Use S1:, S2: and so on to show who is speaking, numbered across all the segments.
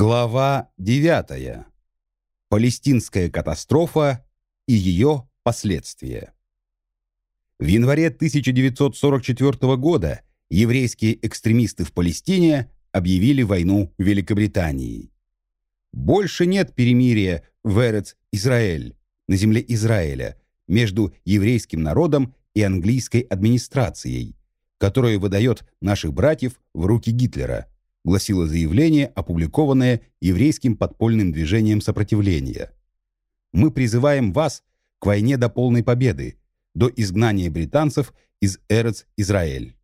S1: Глава 9. Палестинская катастрофа и ее последствия. В январе 1944 года еврейские экстремисты в Палестине объявили войну Великобритании. Больше нет перемирия в Эрец-Израиль, на земле Израиля, между еврейским народом и английской администрацией, которая выдает наших братьев в руки Гитлера – гласило заявление, опубликованное еврейским подпольным движением сопротивления. «Мы призываем вас к войне до полной победы, до изгнания британцев из Эрец-Израиль».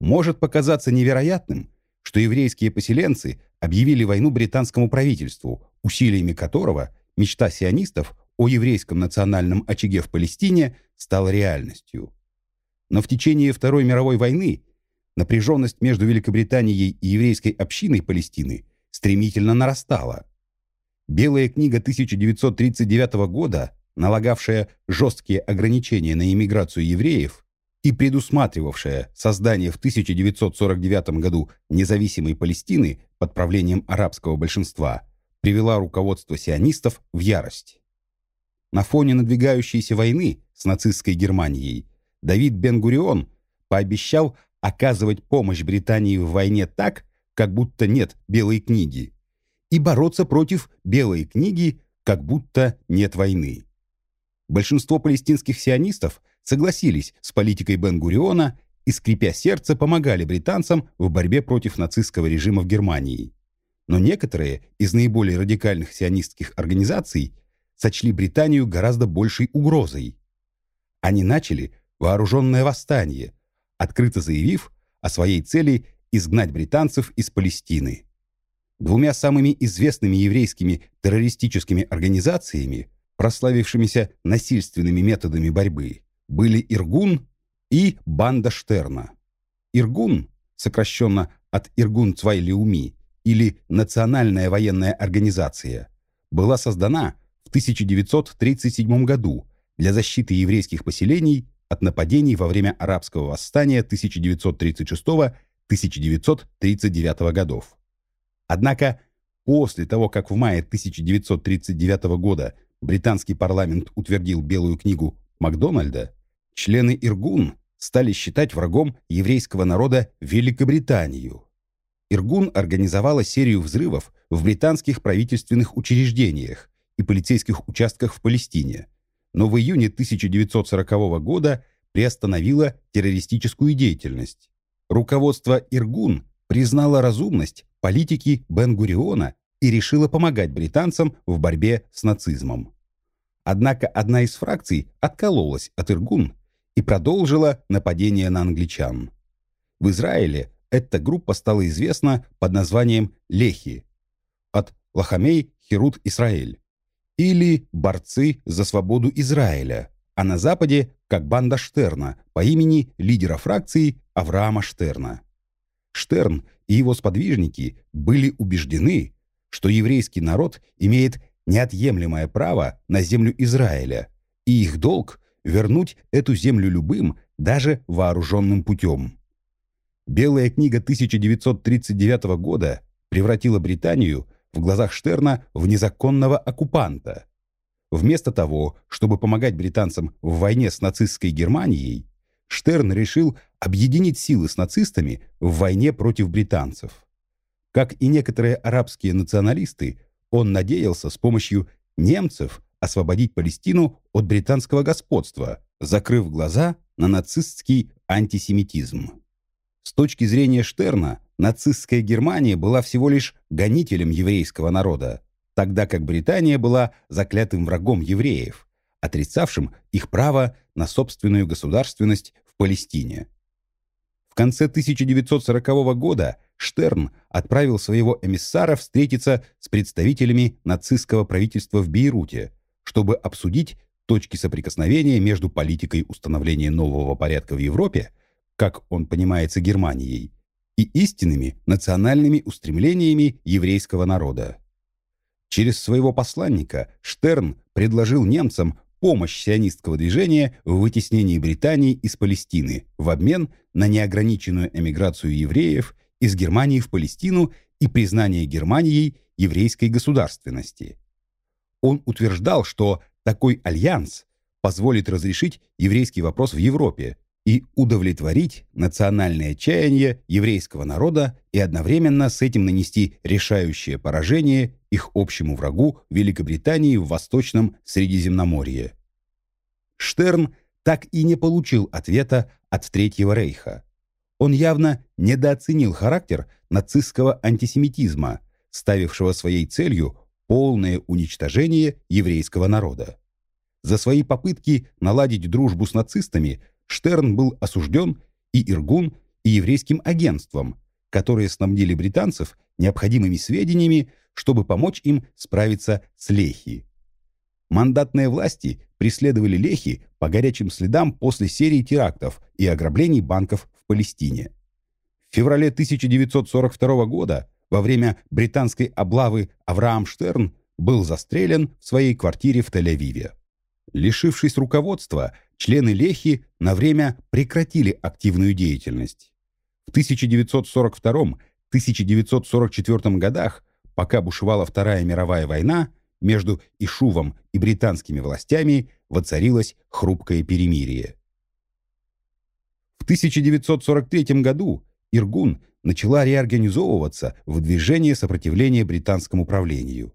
S1: Может показаться невероятным, что еврейские поселенцы объявили войну британскому правительству, усилиями которого мечта сионистов о еврейском национальном очаге в Палестине стала реальностью. Но в течение Второй мировой войны Напряженность между Великобританией и еврейской общиной Палестины стремительно нарастала. Белая книга 1939 года, налагавшая жесткие ограничения на иммиграцию евреев и предусматривавшая создание в 1949 году независимой Палестины под правлением арабского большинства, привела руководство сионистов в ярость. На фоне надвигающейся войны с нацистской Германией Давид Бен-Гурион пообещал оказывать помощь Британии в войне так, как будто нет Белой книги, и бороться против Белой книги, как будто нет войны. Большинство палестинских сионистов согласились с политикой Бен-Гуриона и, скрипя сердце, помогали британцам в борьбе против нацистского режима в Германии. Но некоторые из наиболее радикальных сионистских организаций сочли Британию гораздо большей угрозой. Они начали вооруженное восстание, открыто заявив о своей цели изгнать британцев из Палестины. Двумя самыми известными еврейскими террористическими организациями, прославившимися насильственными методами борьбы, были Иргун и Банда Штерна. Иргун, сокращенно от Иргун Цвайлиуми, или Национальная военная организация, была создана в 1937 году для защиты еврейских поселений от нападений во время арабского восстания 1936-1939 годов. Однако после того, как в мае 1939 года британский парламент утвердил Белую книгу Макдональда, члены Иргун стали считать врагом еврейского народа Великобританию. Иргун организовала серию взрывов в британских правительственных учреждениях и полицейских участках в Палестине – но в июне 1940 года приостановила террористическую деятельность. Руководство Иргун признало разумность политики Бен-Гуриона и решило помогать британцам в борьбе с нацизмом. Однако одна из фракций откололась от Иргун и продолжила нападение на англичан. В Израиле эта группа стала известна под названием Лехи от Лахамей Херут Исраэль или борцы за свободу Израиля, а на Западе как банда Штерна по имени лидера фракции Авраама Штерна. Штерн и его сподвижники были убеждены, что еврейский народ имеет неотъемлемое право на землю Израиля, и их долг – вернуть эту землю любым, даже вооруженным путем. Белая книга 1939 года превратила Британию в глазах Штерна в незаконного оккупанта. Вместо того, чтобы помогать британцам в войне с нацистской Германией, Штерн решил объединить силы с нацистами в войне против британцев. Как и некоторые арабские националисты, он надеялся с помощью немцев освободить Палестину от британского господства, закрыв глаза на нацистский антисемитизм. С точки зрения Штерна, нацистская Германия была всего лишь гонителем еврейского народа, тогда как Британия была заклятым врагом евреев, отрицавшим их право на собственную государственность в Палестине. В конце 1940 года Штерн отправил своего эмиссара встретиться с представителями нацистского правительства в Бейруте, чтобы обсудить точки соприкосновения между политикой установления нового порядка в Европе как он понимается Германией, и истинными национальными устремлениями еврейского народа. Через своего посланника Штерн предложил немцам помощь сионистского движения в вытеснении Британии из Палестины в обмен на неограниченную эмиграцию евреев из Германии в Палестину и признание Германией еврейской государственности. Он утверждал, что такой альянс позволит разрешить еврейский вопрос в Европе и удовлетворить национальное чаяние еврейского народа и одновременно с этим нанести решающее поражение их общему врагу Великобритании в Восточном Средиземноморье. Штерн так и не получил ответа от Третьего Рейха. Он явно недооценил характер нацистского антисемитизма, ставившего своей целью полное уничтожение еврейского народа. За свои попытки наладить дружбу с нацистами Штерн был осужден и Иргун, и еврейским агентством, которые снабдили британцев необходимыми сведениями, чтобы помочь им справиться с Лехи. Мандатные власти преследовали Лехи по горячим следам после серии терактов и ограблений банков в Палестине. В феврале 1942 года во время британской облавы Авраам Штерн был застрелен в своей квартире в Тель-Авиве. Лишившись руководства, члены Лехи на время прекратили активную деятельность. В 1942-1944 годах, пока бушевала Вторая мировая война, между Ишувом и британскими властями воцарилось хрупкое перемирие. В 1943 году Иргун начала реорганизовываться в движение сопротивления британскому правлению.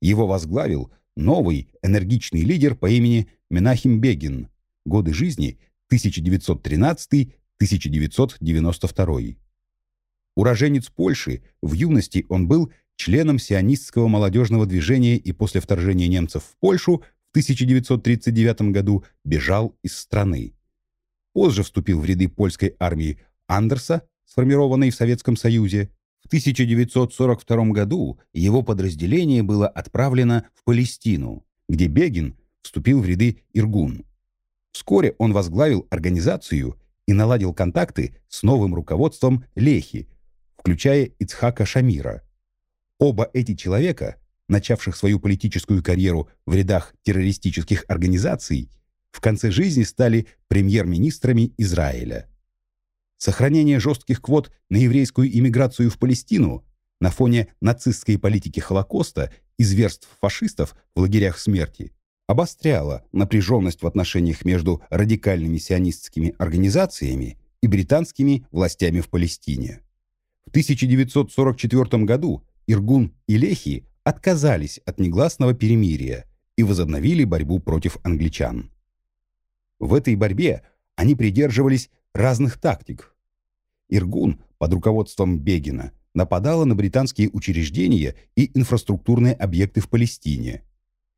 S1: Его возглавил новый энергичный лидер по имени Менахим Бегин, годы жизни 1913-1992. Уроженец Польши, в юности он был членом сионистского молодежного движения и после вторжения немцев в Польшу в 1939 году бежал из страны. Позже вступил в ряды польской армии Андерса, сформированной в Советском Союзе. В 1942 году его подразделение было отправлено в Палестину, где Бегин вступил в ряды Иргун. Вскоре он возглавил организацию и наладил контакты с новым руководством Лехи, включая Ицхака Шамира – Оба эти человека, начавших свою политическую карьеру в рядах террористических организаций, в конце жизни стали премьер-министрами Израиля. Сохранение жестких квот на еврейскую иммиграцию в Палестину на фоне нацистской политики Холокоста и зверств фашистов в лагерях смерти обостряло напряженность в отношениях между радикальными сионистскими организациями и британскими властями в Палестине. В 1944 году Иргун и Лехи отказались от негласного перемирия и возобновили борьбу против англичан. В этой борьбе они придерживались разных тактик. Иргун под руководством Бегина нападала на британские учреждения и инфраструктурные объекты в Палестине.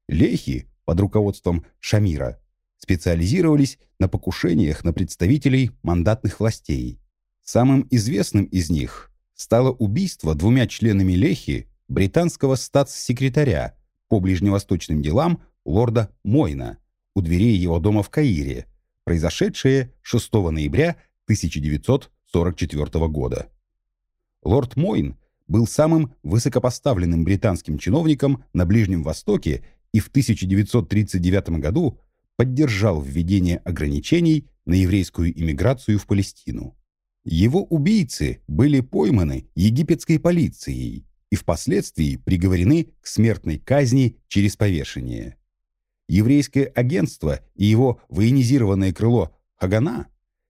S1: Лехи под руководством Шамира специализировались на покушениях на представителей мандатных властей. Самым известным из них стало убийство двумя членами Лехи британского статс-секретаря по ближневосточным делам лорда Мойна у дверей его дома в Каире, произошедшее 6 ноября 1944 года. Лорд Мойн был самым высокопоставленным британским чиновником на Ближнем Востоке и в 1939 году поддержал введение ограничений на еврейскую иммиграцию в Палестину. Его убийцы были пойманы египетской полицией и впоследствии приговорены к смертной казни через повешение. Еврейское агентство и его военизированное крыло Хагана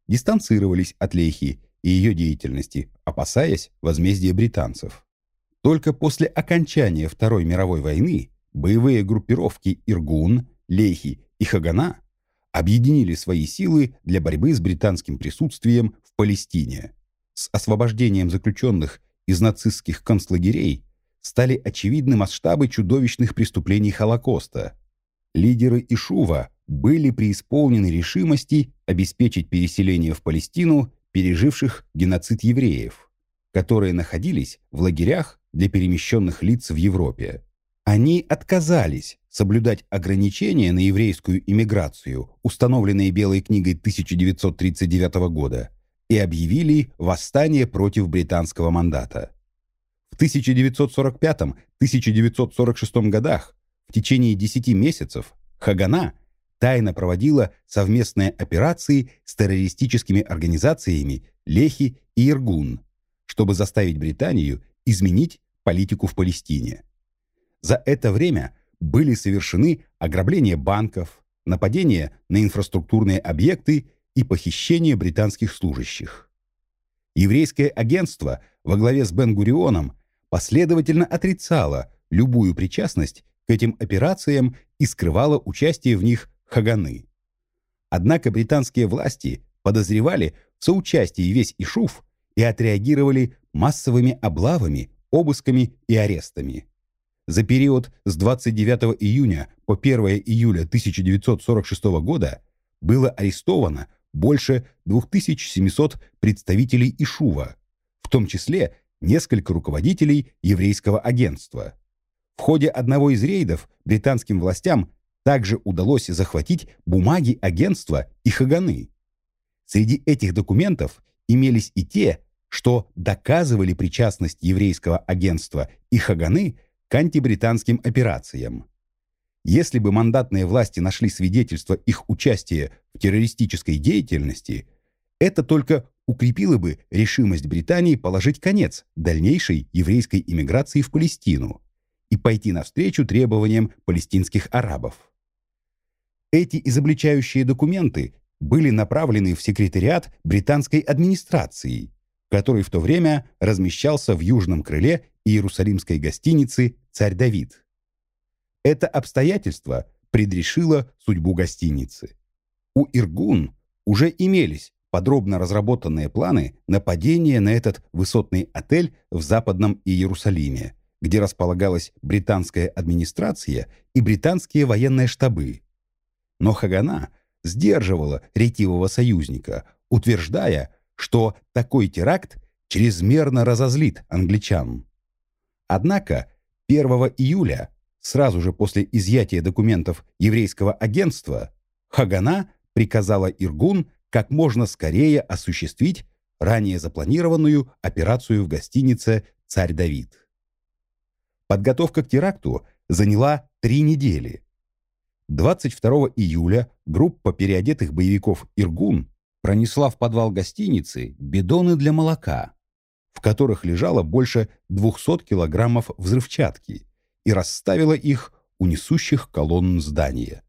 S1: дистанцировались от Лехи и ее деятельности, опасаясь возмездия британцев. Только после окончания Второй мировой войны боевые группировки Иргун, Лехи и Хагана объединили свои силы для борьбы с британским присутствием в Палестине. С освобождением заключенных из нацистских концлагерей стали очевидны масштабы чудовищных преступлений Холокоста. Лидеры Ишува были преисполнены решимости обеспечить переселение в Палестину переживших геноцид евреев, которые находились в лагерях для перемещенных лиц в Европе. Они отказались соблюдать ограничения на еврейскую иммиграцию, установленные Белой книгой 1939 года, и объявили восстание против британского мандата. В 1945-1946 годах в течение 10 месяцев Хагана тайно проводила совместные операции с террористическими организациями Лехи и Иргун, чтобы заставить Британию изменить политику в Палестине. За это время были совершены ограбление банков, нападения на инфраструктурные объекты и похищение британских служащих. Еврейское агентство во главе с Бен-Гурионом последовательно отрицало любую причастность к этим операциям и скрывало участие в них Хаганы. Однако британские власти подозревали в соучастии весь Ишуф и отреагировали массовыми облавами, обысками и арестами. За период с 29 июня по 1 июля 1946 года было арестовано больше 2700 представителей Ишува, в том числе несколько руководителей еврейского агентства. В ходе одного из рейдов британским властям также удалось захватить бумаги агентства и Хаганы. Среди этих документов имелись и те, что доказывали причастность еврейского агентства и Хаганы к антибританским операциям. Если бы мандатные власти нашли свидетельства их участия в террористической деятельности, это только укрепило бы решимость Британии положить конец дальнейшей еврейской иммиграции в Палестину и пойти навстречу требованиям палестинских арабов. Эти изобличающие документы были направлены в секретариат британской администрации, который в то время размещался в южном крыле Иерусалимской гостиницы «Царь Давид». Это обстоятельство предрешило судьбу гостиницы. У Иргун уже имелись подробно разработанные планы нападения на этот высотный отель в Западном Иерусалиме, где располагалась британская администрация и британские военные штабы. Но Хагана сдерживала ретивого союзника, утверждая, что такой теракт чрезмерно разозлит англичан. Однако 1 июля, сразу же после изъятия документов еврейского агентства, Хагана приказала Иргун как можно скорее осуществить ранее запланированную операцию в гостинице «Царь Давид». Подготовка к теракту заняла три недели. 22 июля группа переодетых боевиков «Иргун» пронесла в подвал гостиницы бидоны для молока, в которых лежало больше 200 килограммов взрывчатки, и расставила их у несущих колонн здания.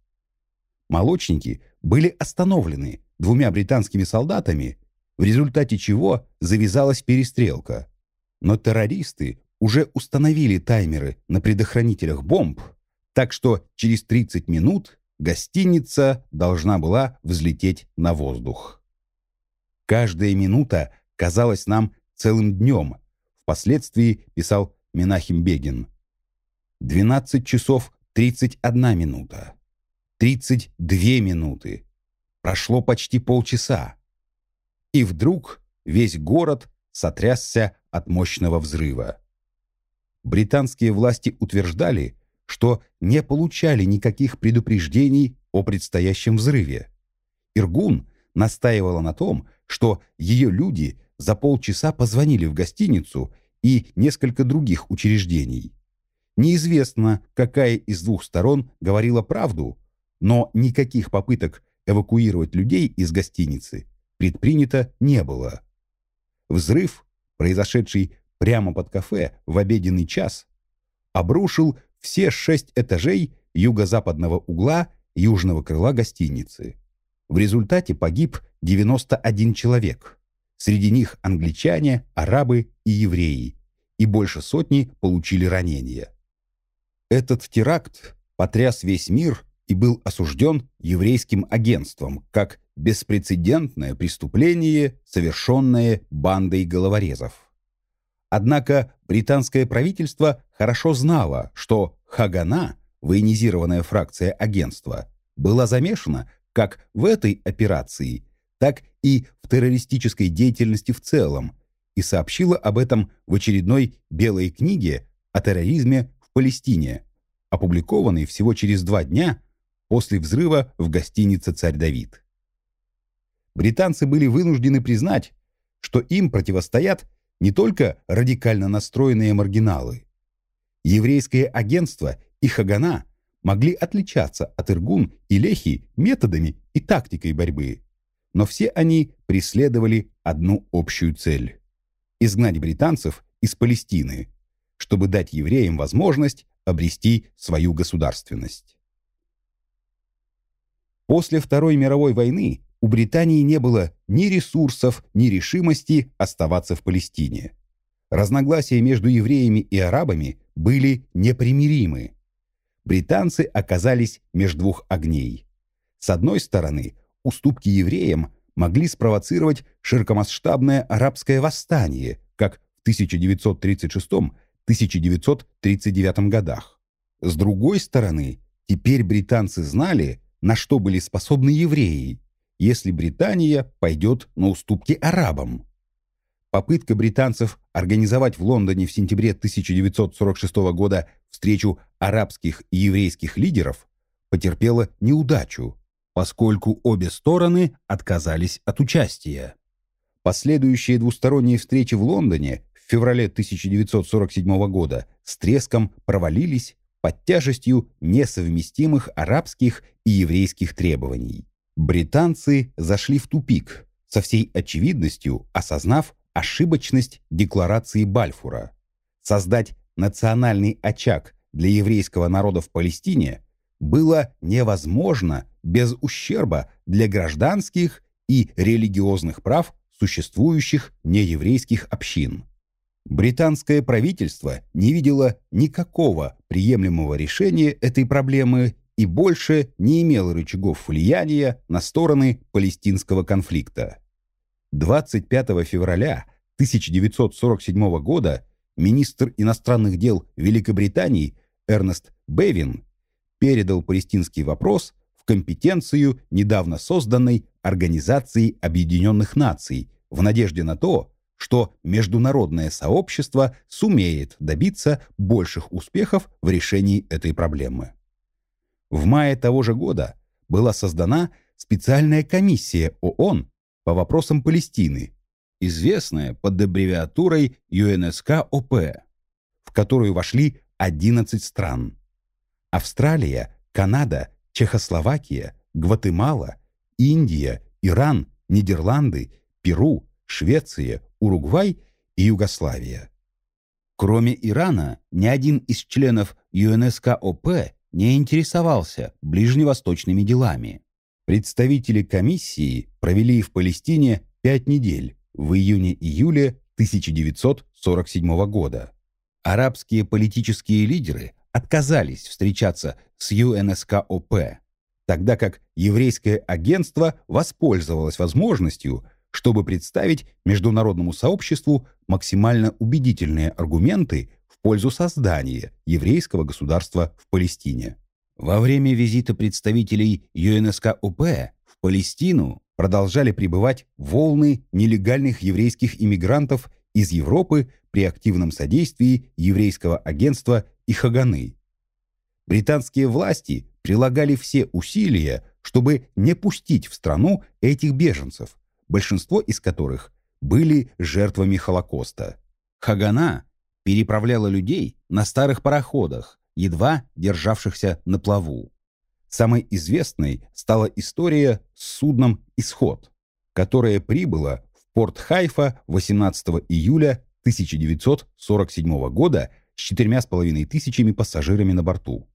S1: Молочники были остановлены двумя британскими солдатами, в результате чего завязалась перестрелка. Но террористы уже установили таймеры на предохранителях бомб, так что через 30 минут гостиница должна была взлететь на воздух. Каждая минута казалась нам целым днем, впоследствии писал Минахим Бегин. 12 часов 31 минута. 32 минуты. Прошло почти полчаса. И вдруг весь город сотрясся от мощного взрыва. Британские власти утверждали, что не получали никаких предупреждений о предстоящем взрыве. Иргун настаивала на том, что ее люди за полчаса позвонили в гостиницу и несколько других учреждений. Неизвестно, какая из двух сторон говорила правду, но никаких попыток эвакуировать людей из гостиницы предпринято не было. Взрыв, произошедший прямо под кафе в обеденный час, обрушил все шесть этажей юго-западного угла южного крыла гостиницы. В результате погиб 91 человек. Среди них англичане, арабы и евреи. И больше сотни получили ранения. Этот теракт потряс весь мир и был осужден еврейским агентством как беспрецедентное преступление, совершенное бандой головорезов. Однако британское правительство хорошо знало, что Хагана, военизированная фракция агентства, была замешана как в этой операции, так и в террористической деятельности в целом, и сообщила об этом в очередной «Белой книге» о терроризме в Палестине, опубликованной всего через два дня после взрыва в гостинице «Царь Давид». Британцы были вынуждены признать, что им противостоят не только радикально настроенные маргиналы. Еврейское агентство и Хагана могли отличаться от Иргун и Лехи методами и тактикой борьбы, но все они преследовали одну общую цель – изгнать британцев из Палестины, чтобы дать евреям возможность обрести свою государственность. После Второй мировой войны у Британии не было ни ресурсов, ни решимости оставаться в Палестине. Разногласия между евреями и арабами были непримиримы. Британцы оказались между двух огней. С одной стороны, уступки евреям могли спровоцировать широкомасштабное арабское восстание, как в 1936-1939 годах. С другой стороны, теперь британцы знали, на что были способны евреи, если Британия пойдет на уступки арабам. Попытка британцев организовать в Лондоне в сентябре 1946 года встречу арабских и еврейских лидеров потерпела неудачу, поскольку обе стороны отказались от участия. Последующие двусторонние встречи в Лондоне в феврале 1947 года с треском провалились под тяжестью несовместимых арабских и еврейских требований. Британцы зашли в тупик, со всей очевидностью осознав ошибочность декларации Бальфура. Создать национальный очаг для еврейского народа в Палестине было невозможно без ущерба для гражданских и религиозных прав существующих нееврейских общин. Британское правительство не видело никакого приемлемого решения этой проблемы и больше не имело рычагов влияния на стороны палестинского конфликта. 25 февраля 1947 года министр иностранных дел Великобритании Эрнест Бевин передал палестинский вопрос в компетенцию недавно созданной Организации Объединенных Наций в надежде на то, что международное сообщество сумеет добиться больших успехов в решении этой проблемы. В мае того же года была создана специальная комиссия ООН по вопросам Палестины, известная под аббревиатурой ЮНСК-ОП, в которую вошли 11 стран. Австралия, Канада, Чехословакия, Гватемала, Индия, Иран, Нидерланды, Перу, Швеция, Уругвай и Югославия. Кроме Ирана, ни один из членов ЮНСК-ОП не интересовался ближневосточными делами. Представители комиссии провели в Палестине пять недель в июне-июле 1947 года. Арабские политические лидеры отказались встречаться с ЮНСК-ОП, тогда как еврейское агентство воспользовалось возможностью чтобы представить международному сообществу максимально убедительные аргументы в пользу создания еврейского государства в Палестине. Во время визита представителей ЮНСК-ОП в Палестину продолжали прибывать волны нелегальных еврейских иммигрантов из Европы при активном содействии еврейского агентства и Хаганы. Британские власти прилагали все усилия, чтобы не пустить в страну этих беженцев, большинство из которых были жертвами Холокоста. Хагана переправляла людей на старых пароходах, едва державшихся на плаву. Самой известной стала история с судном «Исход», которое прибыло в порт Хайфа 18 июля 1947 года с четырьмя с половиной тысячами пассажирами на борту.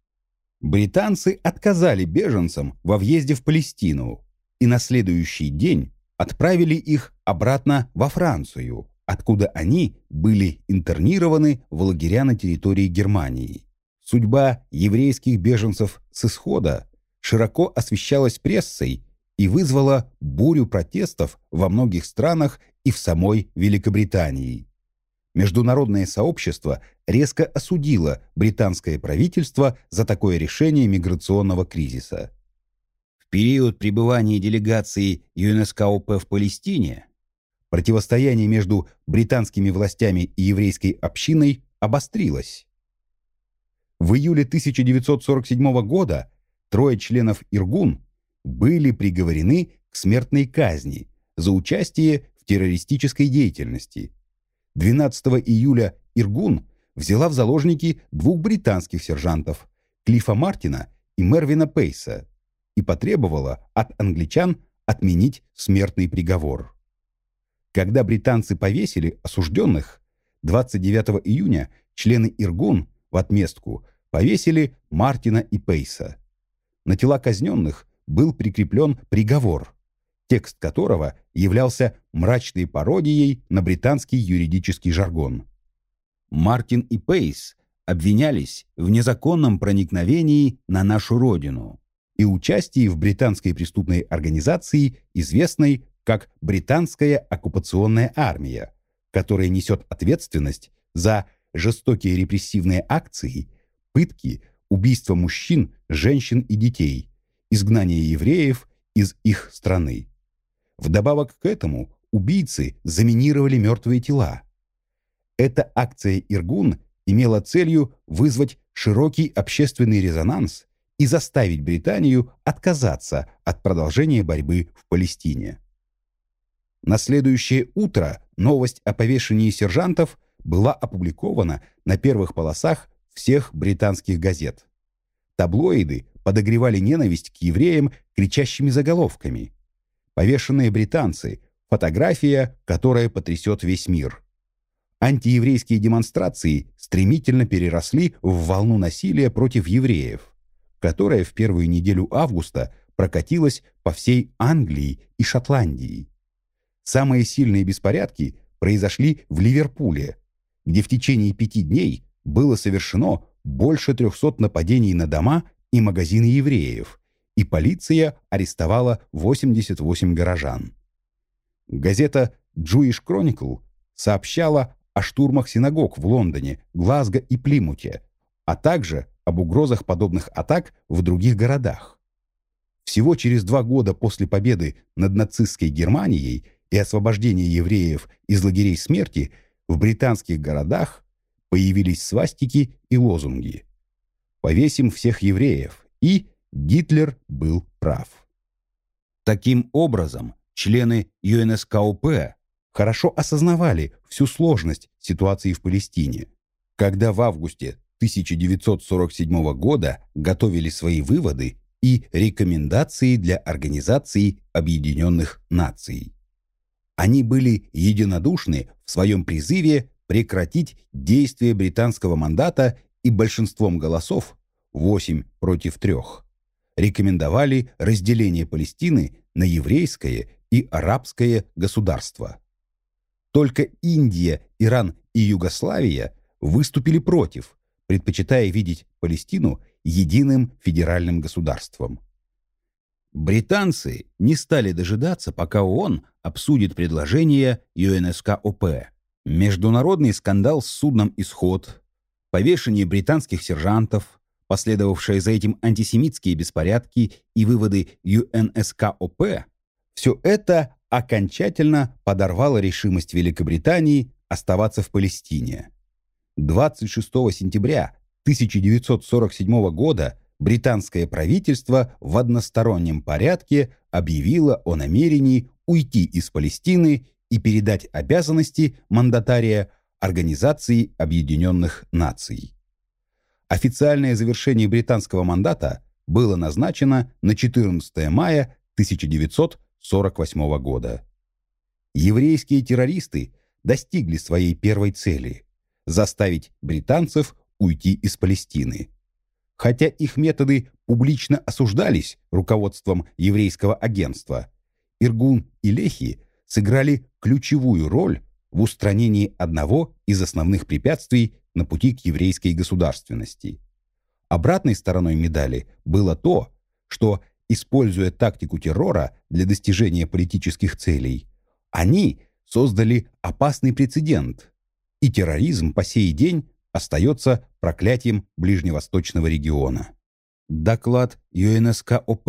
S1: Британцы отказали беженцам во въезде в Палестину, и на следующий день отправили их обратно во Францию, откуда они были интернированы в лагеря на территории Германии. Судьба еврейских беженцев с исхода широко освещалась прессой и вызвала бурю протестов во многих странах и в самой Великобритании. Международное сообщество резко осудило британское правительство за такое решение миграционного кризиса период пребывания делегации ЮНСКОП в Палестине противостояние между британскими властями и еврейской общиной обострилось. В июле 1947 года трое членов Иргун были приговорены к смертной казни за участие в террористической деятельности. 12 июля Иргун взяла в заложники двух британских сержантов Клифа Мартина и Мервина Пейса и потребовала от англичан отменить смертный приговор. Когда британцы повесили осужденных, 29 июня члены Иргун в отместку повесили Мартина и Пейса. На тела казненных был прикреплен приговор, текст которого являлся мрачной пародией на британский юридический жаргон. Мартин и Пейс обвинялись в незаконном проникновении на нашу родину и участии в британской преступной организации, известной как Британская оккупационная армия, которая несет ответственность за жестокие репрессивные акции, пытки, убийства мужчин, женщин и детей, изгнание евреев из их страны. Вдобавок к этому убийцы заминировали мертвые тела. Эта акция «Иргун» имела целью вызвать широкий общественный резонанс и заставить Британию отказаться от продолжения борьбы в Палестине. На следующее утро новость о повешении сержантов была опубликована на первых полосах всех британских газет. Таблоиды подогревали ненависть к евреям кричащими заголовками. Повешенные британцы – фотография, которая потрясет весь мир. Антиеврейские демонстрации стремительно переросли в волну насилия против евреев, которая в первую неделю августа прокатилась по всей Англии и Шотландии. Самые сильные беспорядки произошли в Ливерпуле, где в течение пяти дней было совершено больше 300 нападений на дома и магазины евреев, и полиция арестовала 88 горожан. Газета Jewish Chronicle сообщала о штурмах синагог в Лондоне, Глазго и Плимуте, а также об угрозах подобных атак в других городах. Всего через два года после победы над нацистской Германией и освобождения евреев из лагерей смерти в британских городах появились свастики и лозунги. «Повесим всех евреев» и «Гитлер был прав». Таким образом, члены ЮНСКОП хорошо осознавали всю сложность ситуации в Палестине. Когда в августе 1947 года готовили свои выводы и рекомендации для Организации Объединенных Наций. Они были единодушны в своем призыве прекратить действие британского мандата и большинством голосов 8 против 3 рекомендовали разделение Палестины на еврейское и арабское государство. Только Индия, Иран и Югославия выступили против, предпочитая видеть Палестину единым федеральным государством. Британцы не стали дожидаться, пока ООН обсудит предложение ЮНСКОП. Международный скандал с судном «Исход», повешение британских сержантов, последовавшие за этим антисемитские беспорядки и выводы ЮНСКОП – все это окончательно подорвало решимость Великобритании оставаться в Палестине. 26 сентября 1947 года британское правительство в одностороннем порядке объявило о намерении уйти из Палестины и передать обязанности мандатария Организации Объединенных Наций. Официальное завершение британского мандата было назначено на 14 мая 1948 года. Еврейские террористы достигли своей первой цели – заставить британцев уйти из Палестины. Хотя их методы публично осуждались руководством еврейского агентства, Иргун и Лехи сыграли ключевую роль в устранении одного из основных препятствий на пути к еврейской государственности. Обратной стороной медали было то, что, используя тактику террора для достижения политических целей, они создали опасный прецедент, и терроризм по сей день остается проклятием ближневосточного региона. Доклад ЮНСКОП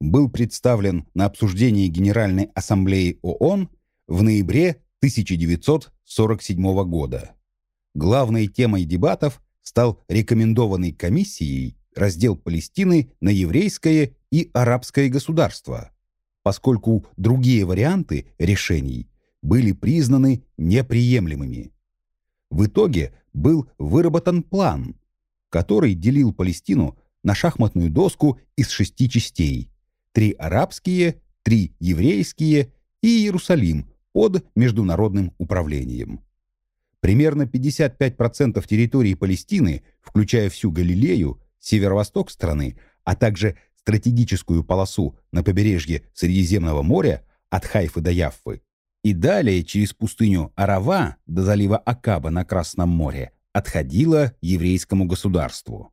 S1: был представлен на обсуждении Генеральной Ассамблеи ООН в ноябре 1947 года. Главной темой дебатов стал рекомендованный комиссией раздел Палестины на еврейское и арабское государство, поскольку другие варианты решений были признаны неприемлемыми. В итоге был выработан план, который делил Палестину на шахматную доску из шести частей – три арабские, три еврейские и Иерусалим под международным управлением. Примерно 55% территории Палестины, включая всю Галилею, северо-восток страны, а также стратегическую полосу на побережье Средиземного моря от Хайфы до Яффы, и далее через пустыню Арава до залива Акаба на Красном море отходила еврейскому государству.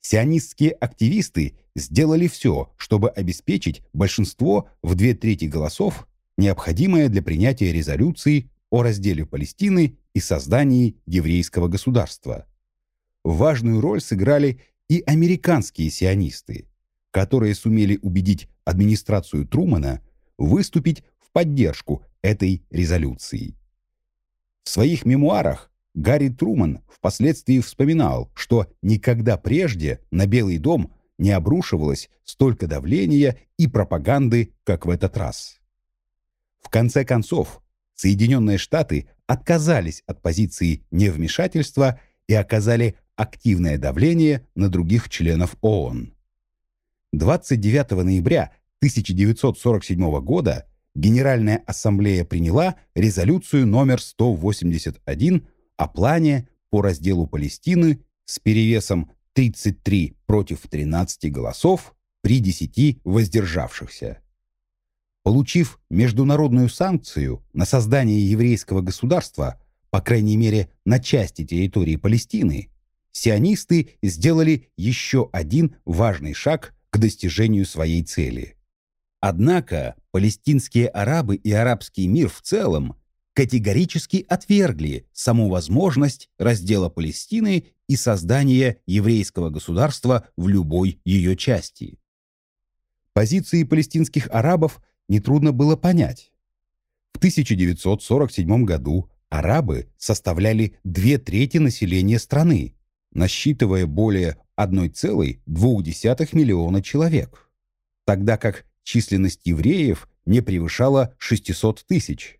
S1: Сионистские активисты сделали все, чтобы обеспечить большинство в две трети голосов, необходимое для принятия резолюции о разделе Палестины и создании еврейского государства. Важную роль сыграли и американские сионисты, которые сумели убедить администрацию Трумана выступить в поддержку этой резолюции. В своих мемуарах Гарри Труман впоследствии вспоминал, что никогда прежде на Белый дом не обрушивалось столько давления и пропаганды, как в этот раз. В конце концов, Соединенные Штаты отказались от позиции невмешательства и оказали активное давление на других членов ООН. 29 ноября 1947 года Генеральная Ассамблея приняла резолюцию номер 181 о плане по разделу Палестины с перевесом 33 против 13 голосов при 10 воздержавшихся. Получив международную санкцию на создание еврейского государства, по крайней мере на части территории Палестины, сионисты сделали еще один важный шаг к достижению своей цели – Однако палестинские арабы и арабский мир в целом категорически отвергли саму возможность раздела Палестины и создания еврейского государства в любой ее части. Позиции палестинских арабов нетрудно было понять. В 1947 году арабы составляли две трети населения страны, насчитывая более 1,2 миллиона человек, тогда как численность евреев не превышала 600 тысяч.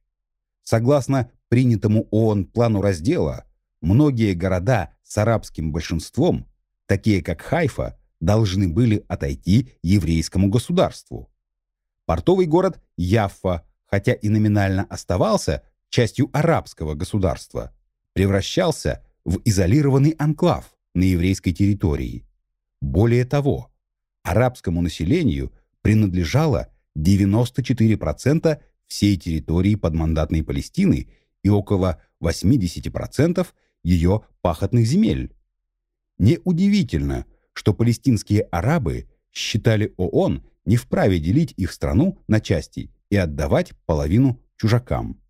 S1: Согласно принятому ООН плану раздела, многие города с арабским большинством, такие как Хайфа, должны были отойти еврейскому государству. Портовый город Яффа, хотя и номинально оставался частью арабского государства, превращался в изолированный анклав на еврейской территории. Более того, арабскому населению принадлежало 94% всей территории подмандатной Палестины и около 80% ее пахотных земель. Неудивительно, что палестинские арабы считали ООН не вправе делить их страну на части и отдавать половину чужакам.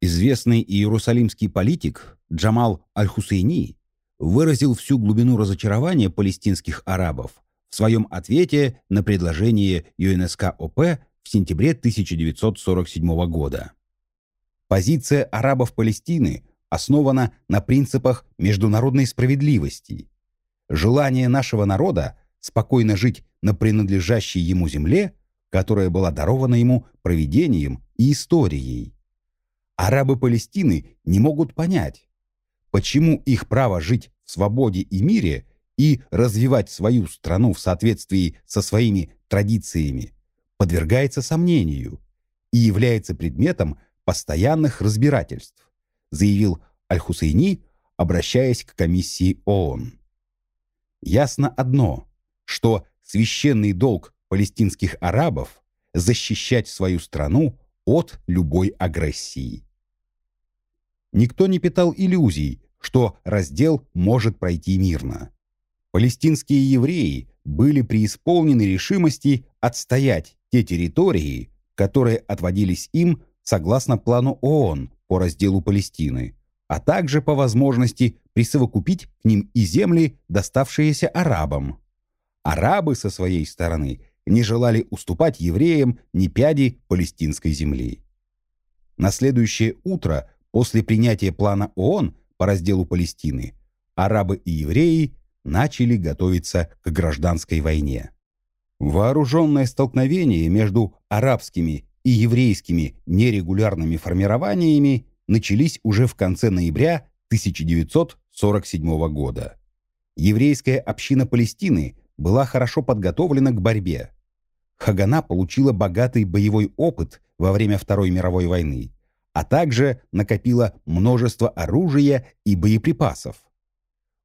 S1: Известный иерусалимский политик Джамал Аль-Хусейни выразил всю глубину разочарования палестинских арабов в своем ответе на предложение ЮНСК-ОП в сентябре 1947 года. Позиция арабов Палестины основана на принципах международной справедливости. Желание нашего народа спокойно жить на принадлежащей ему земле, которая была дарована ему провидением и историей. Арабы Палестины не могут понять, почему их право жить в свободе и мире – и развивать свою страну в соответствии со своими традициями подвергается сомнению и является предметом постоянных разбирательств, заявил Аль-Хусейни, обращаясь к комиссии ООН. Ясно одно, что священный долг палестинских арабов защищать свою страну от любой агрессии. Никто не питал иллюзий, что раздел может пройти мирно. Палестинские евреи были преисполнены решимости отстоять те территории, которые отводились им согласно плану ООН по разделу Палестины, а также по возможности присовокупить к ним и земли, доставшиеся арабам. Арабы со своей стороны не желали уступать евреям ни пяди палестинской земли. На следующее утро после принятия плана ООН по разделу Палестины арабы и евреи начали готовиться к гражданской войне. Вооруженное столкновение между арабскими и еврейскими нерегулярными формированиями начались уже в конце ноября 1947 года. Еврейская община Палестины была хорошо подготовлена к борьбе. Хагана получила богатый боевой опыт во время Второй мировой войны, а также накопила множество оружия и боеприпасов.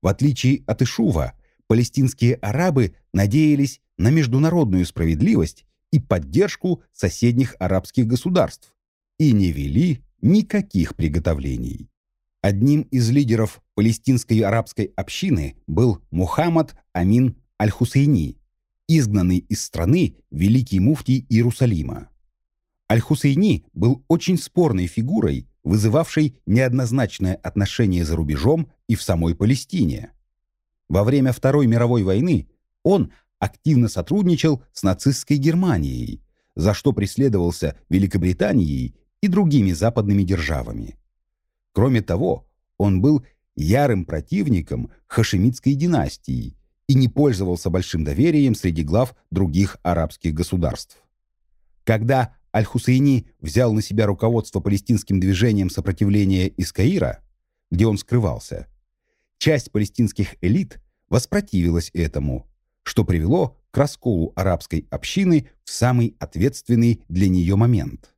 S1: В отличие от Ишува, палестинские арабы надеялись на международную справедливость и поддержку соседних арабских государств и не вели никаких приготовлений. Одним из лидеров палестинской арабской общины был Мухаммад Амин Аль-Хусейни, изгнанный из страны великий муфтий Иерусалима. Аль-Хусейни был очень спорной фигурой, вызывавшей неоднозначное отношение за рубежом и в самой Палестине. Во время Второй мировой войны он активно сотрудничал с нацистской Германией, за что преследовался Великобританией и другими западными державами. Кроме того, он был ярым противником хашемитской династии и не пользовался большим доверием среди глав других арабских государств. Когда Аль-Хусейни взял на себя руководство палестинским движением сопротивления из Каира, где он скрывался, часть палестинских элит воспротивилась этому, что привело к расколу арабской общины в самый ответственный для нее момент.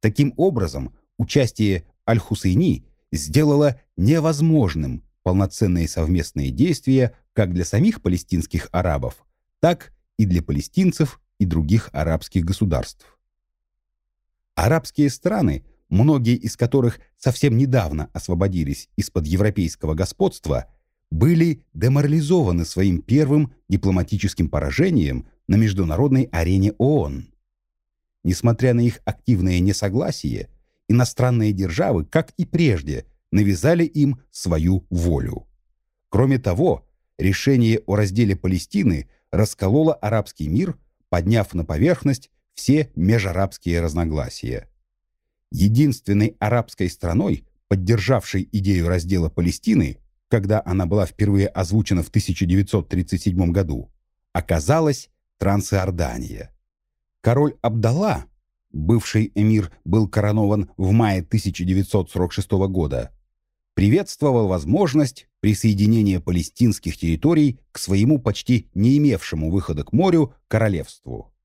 S1: Таким образом, участие Аль-Хусейни сделало невозможным полноценные совместные действия как для самих палестинских арабов, так и для палестинцев и других арабских государств. Арабские страны, многие из которых совсем недавно освободились из-под европейского господства, были деморализованы своим первым дипломатическим поражением на международной арене ООН. Несмотря на их активное несогласие, иностранные державы, как и прежде, навязали им свою волю. Кроме того, решение о разделе Палестины раскололо арабский мир, подняв на поверхность все межарабские разногласия. Единственной арабской страной, поддержавшей идею раздела Палестины, когда она была впервые озвучена в 1937 году, оказалась Трансиордания. Король Абдалла, бывший эмир был коронован в мае 1946 года, приветствовал возможность присоединения палестинских территорий к своему почти не имевшему выхода к морю королевству.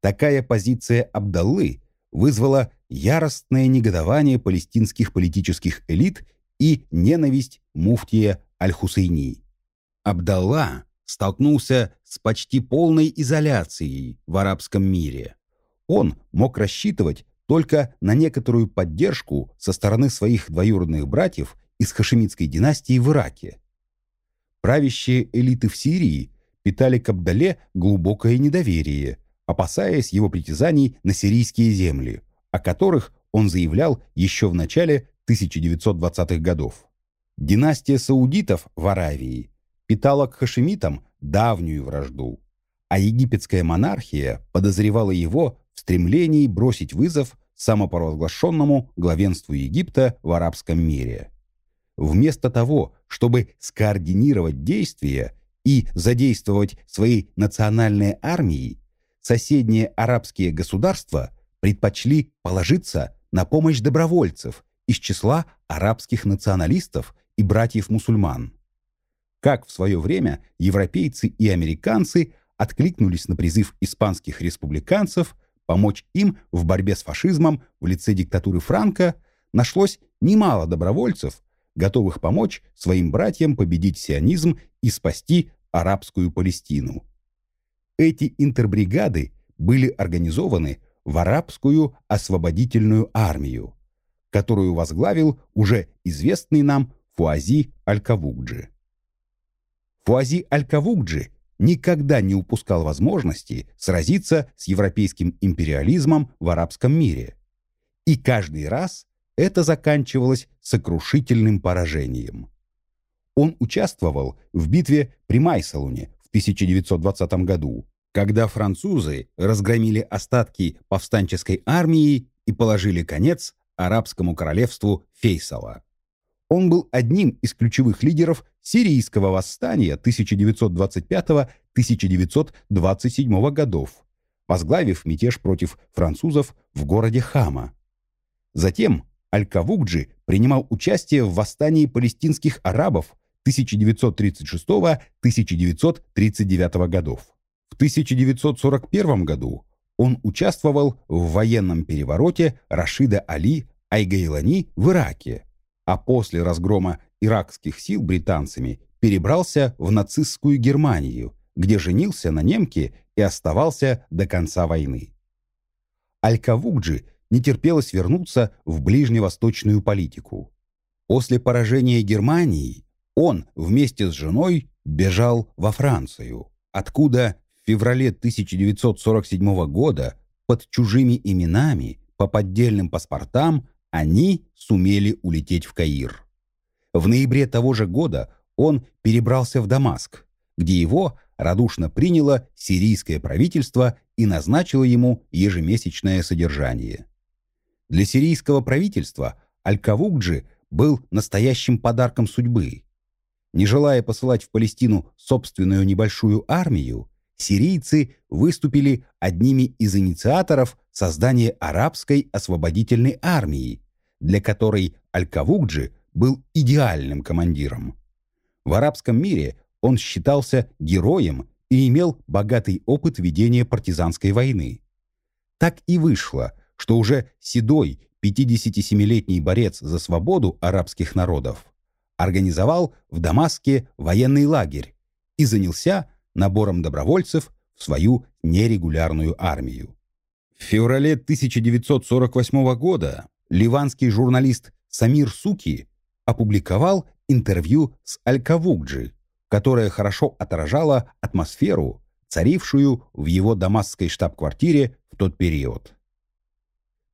S1: Такая позиция Абдаллы вызвала яростное негодование палестинских политических элит и ненависть муфтия Аль-Хусейни. Абдалла столкнулся с почти полной изоляцией в арабском мире. Он мог рассчитывать только на некоторую поддержку со стороны своих двоюродных братьев из хашемитской династии в Ираке. Правящие элиты в Сирии питали к Абдале глубокое недоверие – опасаясь его притязаний на сирийские земли, о которых он заявлял еще в начале 1920-х годов. Династия саудитов в Аравии питала к хашемитам давнюю вражду, а египетская монархия подозревала его в стремлении бросить вызов самопровозглашенному главенству Египта в арабском мире. Вместо того, чтобы скоординировать действия и задействовать свои национальные армии, соседние арабские государства предпочли положиться на помощь добровольцев из числа арабских националистов и братьев-мусульман. Как в свое время европейцы и американцы откликнулись на призыв испанских республиканцев помочь им в борьбе с фашизмом в лице диктатуры Франко, нашлось немало добровольцев, готовых помочь своим братьям победить сионизм и спасти арабскую Палестину. Эти интербригады были организованы в арабскую освободительную армию, которую возглавил уже известный нам Фуази Аль-Кавугджи. Фуази Аль-Кавугджи никогда не упускал возможности сразиться с европейским империализмом в арабском мире. И каждый раз это заканчивалось сокрушительным поражением. Он участвовал в битве при Майсалуне в 1920 году, когда французы разгромили остатки повстанческой армии и положили конец арабскому королевству Фейсала. Он был одним из ключевых лидеров сирийского восстания 1925-1927 годов, возглавив мятеж против французов в городе Хама. Затем Аль-Кавукджи принимал участие в восстании палестинских арабов 1936-1939 годов. В 1941 году он участвовал в военном перевороте Рашида Али Айгейлани в Ираке, а после разгрома иракских сил британцами перебрался в нацистскую Германию, где женился на немке и оставался до конца войны. Аль-Кавукджи не терпелось вернуться в ближневосточную политику. После поражения Германии он вместе с женой бежал во Францию, откуда в феврале 1947 года под чужими именами по поддельным паспортам они сумели улететь в Каир. В ноябре того же года он перебрался в Дамаск, где его радушно приняло сирийское правительство и назначило ему ежемесячное содержание. Для сирийского правительства Аль-Кавукджи был настоящим подарком судьбы. Не желая посылать в Палестину собственную небольшую армию, сирийцы выступили одними из инициаторов создания арабской освободительной армии, для которой Аль-Кавукджи был идеальным командиром. В арабском мире он считался героем и имел богатый опыт ведения партизанской войны. Так и вышло, что уже седой 57-летний борец за свободу арабских народов организовал в Дамаске военный лагерь и занялся набором добровольцев в свою нерегулярную армию. В феврале 1948 года ливанский журналист Самир Суки опубликовал интервью с Аль-Кавукджи, которое хорошо отражало атмосферу, царившую в его дамасской штаб-квартире в тот период.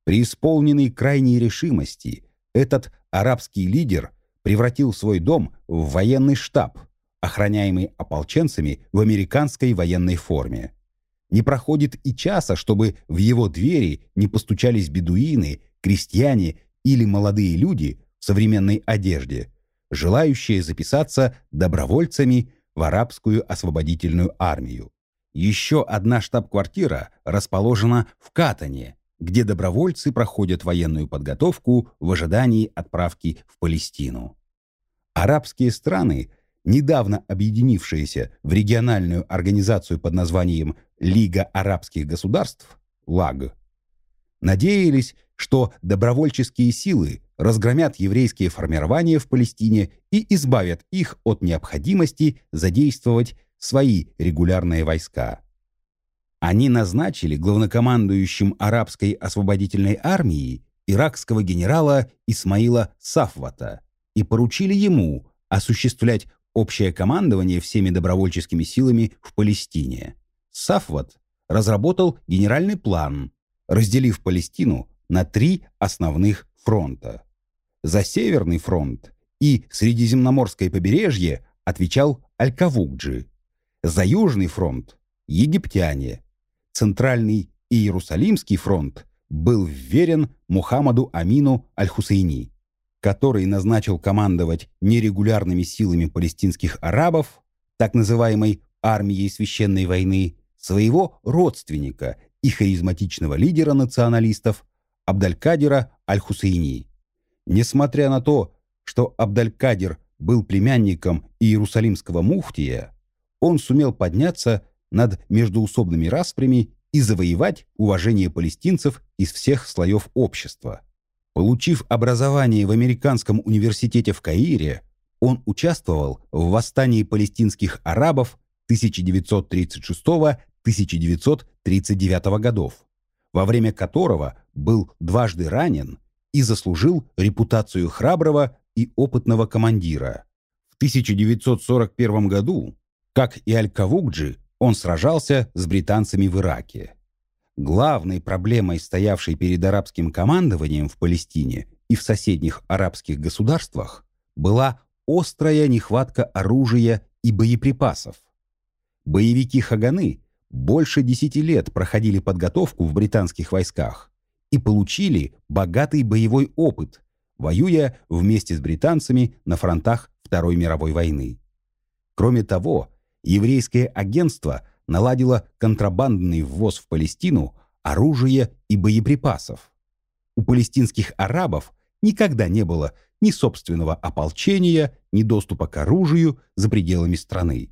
S1: Преисполненный крайней решимости, этот арабский лидер превратил свой дом в военный штаб, охраняемый ополченцами в американской военной форме. Не проходит и часа, чтобы в его двери не постучались бедуины, крестьяне или молодые люди в современной одежде, желающие записаться добровольцами в арабскую освободительную армию. Еще одна штаб-квартира расположена в Катане, где добровольцы проходят военную подготовку в ожидании отправки в Палестину. Арабские страны, недавно объединившиеся в региональную организацию под названием Лига арабских государств, ЛАГ, надеялись, что добровольческие силы разгромят еврейские формирования в Палестине и избавят их от необходимости задействовать свои регулярные войска. Они назначили главнокомандующим арабской освободительной армии иракского генерала Исмаила Сафвата и поручили ему осуществлять общее командование всеми добровольческими силами в Палестине. Сафват разработал генеральный план, разделив Палестину на три основных фронта. За Северный фронт и Средиземноморское побережье отвечал Аль-Кавукджи. За Южный фронт – египтяне. Центральный и Иерусалимский фронт был вверен Мухаммаду Амину Аль-Хусейни, который назначил командовать нерегулярными силами палестинских арабов, так называемой армией священной войны, своего родственника и харизматичного лидера националистов Абдалькадира Аль-Хусейни. Несмотря на то, что Абдалькадир был племянником Иерусалимского муфтия, он сумел подняться над междуусобными распрями и завоевать уважение палестинцев из всех слоев общества. Получив образование в Американском университете в Каире, он участвовал в восстании палестинских арабов 1936-1939 годов, во время которого был дважды ранен и заслужил репутацию храброго и опытного командира. В 1941 году, как и Аль-Кавукджи, он сражался с британцами в Ираке. Главной проблемой, стоявшей перед арабским командованием в Палестине и в соседних арабских государствах, была острая нехватка оружия и боеприпасов. Боевики Хаганы больше десяти лет проходили подготовку в британских войсках и получили богатый боевой опыт, воюя вместе с британцами на фронтах Второй мировой войны. Кроме того, еврейское агентство наладило контрабандный ввоз в Палестину оружия и боеприпасов. У палестинских арабов никогда не было ни собственного ополчения, ни доступа к оружию за пределами страны.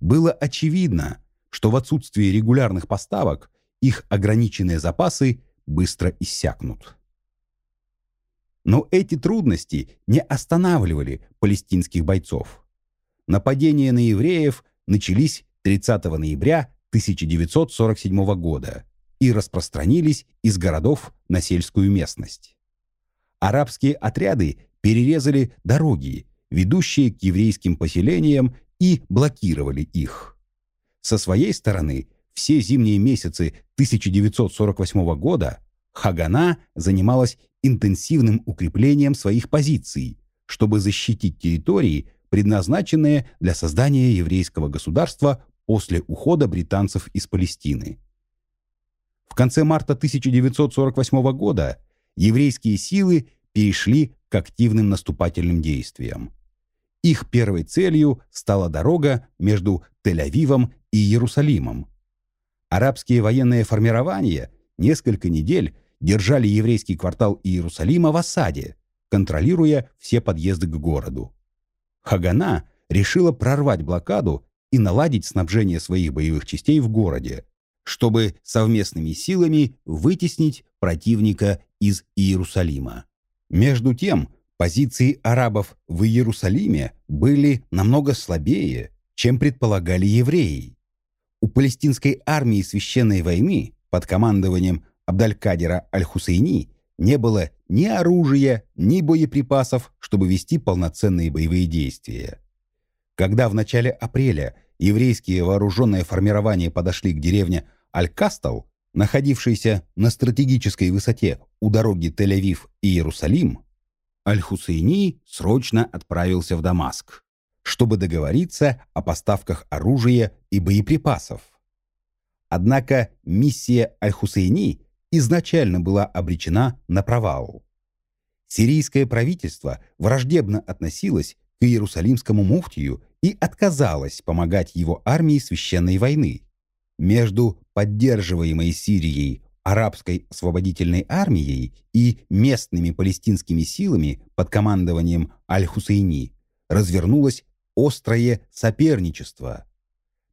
S1: Было очевидно, что в отсутствии регулярных поставок их ограниченные запасы быстро иссякнут. Но эти трудности не останавливали палестинских бойцов. Нападения на евреев начались 30 ноября 1947 года и распространились из городов на сельскую местность. Арабские отряды перерезали дороги, ведущие к еврейским поселениям, и блокировали их. Со своей стороны, все зимние месяцы 1948 года Хагана занималась интенсивным укреплением своих позиций, чтобы защитить территории, предназначенные для создания еврейского государства после ухода британцев из Палестины. В конце марта 1948 года еврейские силы перешли к активным наступательным действиям. Их первой целью стала дорога между Тель-Авивом и Иерусалимом. Арабские военные формирования несколько недель держали еврейский квартал Иерусалима в осаде, контролируя все подъезды к городу. Хагана решила прорвать блокаду и наладить снабжение своих боевых частей в городе, чтобы совместными силами вытеснить противника из Иерусалима. Между тем, позиции арабов в Иерусалиме были намного слабее, чем предполагали евреи. У палестинской армии священной войны под командованием Абдалькадира Аль-Хусейни не было ни оружия, ни боеприпасов, чтобы вести полноценные боевые действия. Когда в начале апреля еврейские вооруженные формирования подошли к деревне Аль-Кастал, находившейся на стратегической высоте у дороги Тель-Авив и Иерусалим, Аль-Хусейни срочно отправился в Дамаск, чтобы договориться о поставках оружия и боеприпасов. Однако миссия Аль-Хусейни изначально была обречена на провал. Сирийское правительство враждебно относилось к Иерусалимскому муфтию и отказалась помогать его армии священной войны. Между поддерживаемой Сирией арабской освободительной армией и местными палестинскими силами под командованием Аль-Хусейни развернулось острое соперничество.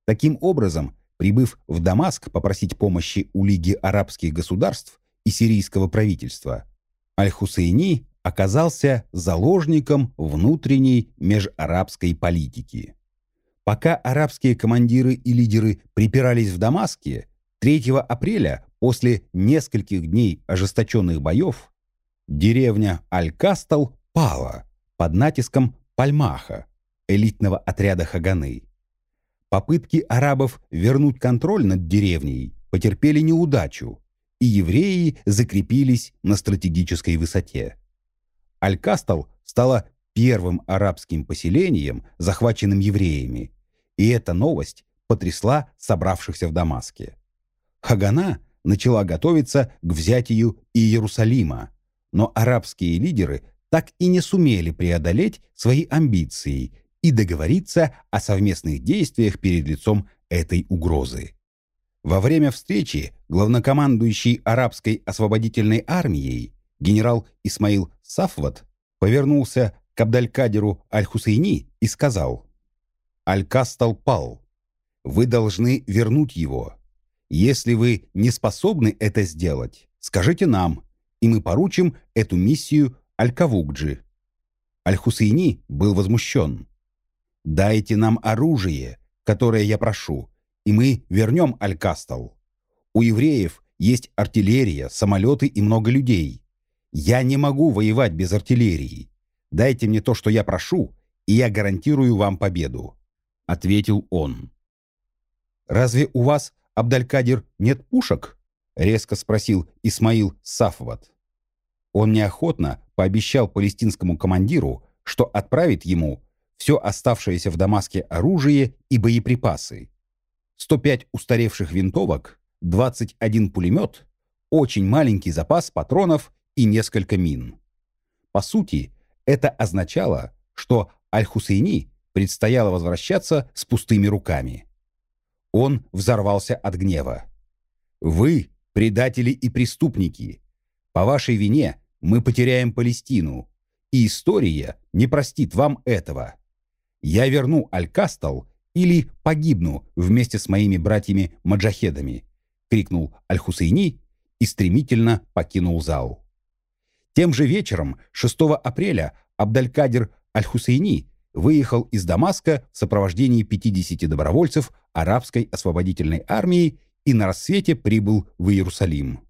S1: Таким образом, прибыв в Дамаск попросить помощи у Лиги арабских государств и сирийского правительства, Аль-Хусейни оказался заложником внутренней межарабской политики. Пока арабские командиры и лидеры припирались в Дамаске, 3 апреля, после нескольких дней ожесточенных боев, деревня Аль-Кастал пала под натиском Пальмаха, элитного отряда Хаганы. Попытки арабов вернуть контроль над деревней потерпели неудачу, и евреи закрепились на стратегической высоте. Аль-Кастал стала первым арабским поселением, захваченным евреями, и эта новость потрясла собравшихся в Дамаске. Хагана начала готовиться к взятию Иерусалима, но арабские лидеры так и не сумели преодолеть свои амбиции и договориться о совместных действиях перед лицом этой угрозы. Во время встречи главнокомандующий арабской освободительной армией генерал Исмаил Сафват повернулся к Абдалькадеру Аль-Хусейни и сказал «Аль-Кастал пал. Вы должны вернуть его. Если вы не способны это сделать, скажите нам, и мы поручим эту миссию Аль-Кавукджи». Аль-Хусейни был возмущен. «Дайте нам оружие, которое я прошу, и мы вернем Аль-Кастал. У евреев есть артиллерия, самолеты и много людей. Я не могу воевать без артиллерии. Дайте мне то, что я прошу, и я гарантирую вам победу», — ответил он. «Разве у вас, Абдалькадир, нет пушек?» — резко спросил Исмаил Сафват. Он неохотно пообещал палестинскому командиру, что отправит ему все оставшееся в Дамаске оружие и боеприпасы. 105 устаревших винтовок, 21 пулемет, очень маленький запас патронов и несколько мин. По сути, это означало, что Аль-Хусейни предстояло возвращаться с пустыми руками. Он взорвался от гнева. «Вы — предатели и преступники. По вашей вине мы потеряем Палестину, и история не простит вам этого. Я верну Аль-Кастал или погибну вместе с моими братьями-маджахедами», — крикнул Аль-Хусейни и стремительно покинул зал. Тем же вечером, 6 апреля, Абдалькадир Аль-Хусейни выехал из Дамаска в сопровождении 50 добровольцев арабской освободительной армии и на рассвете прибыл в Иерусалим.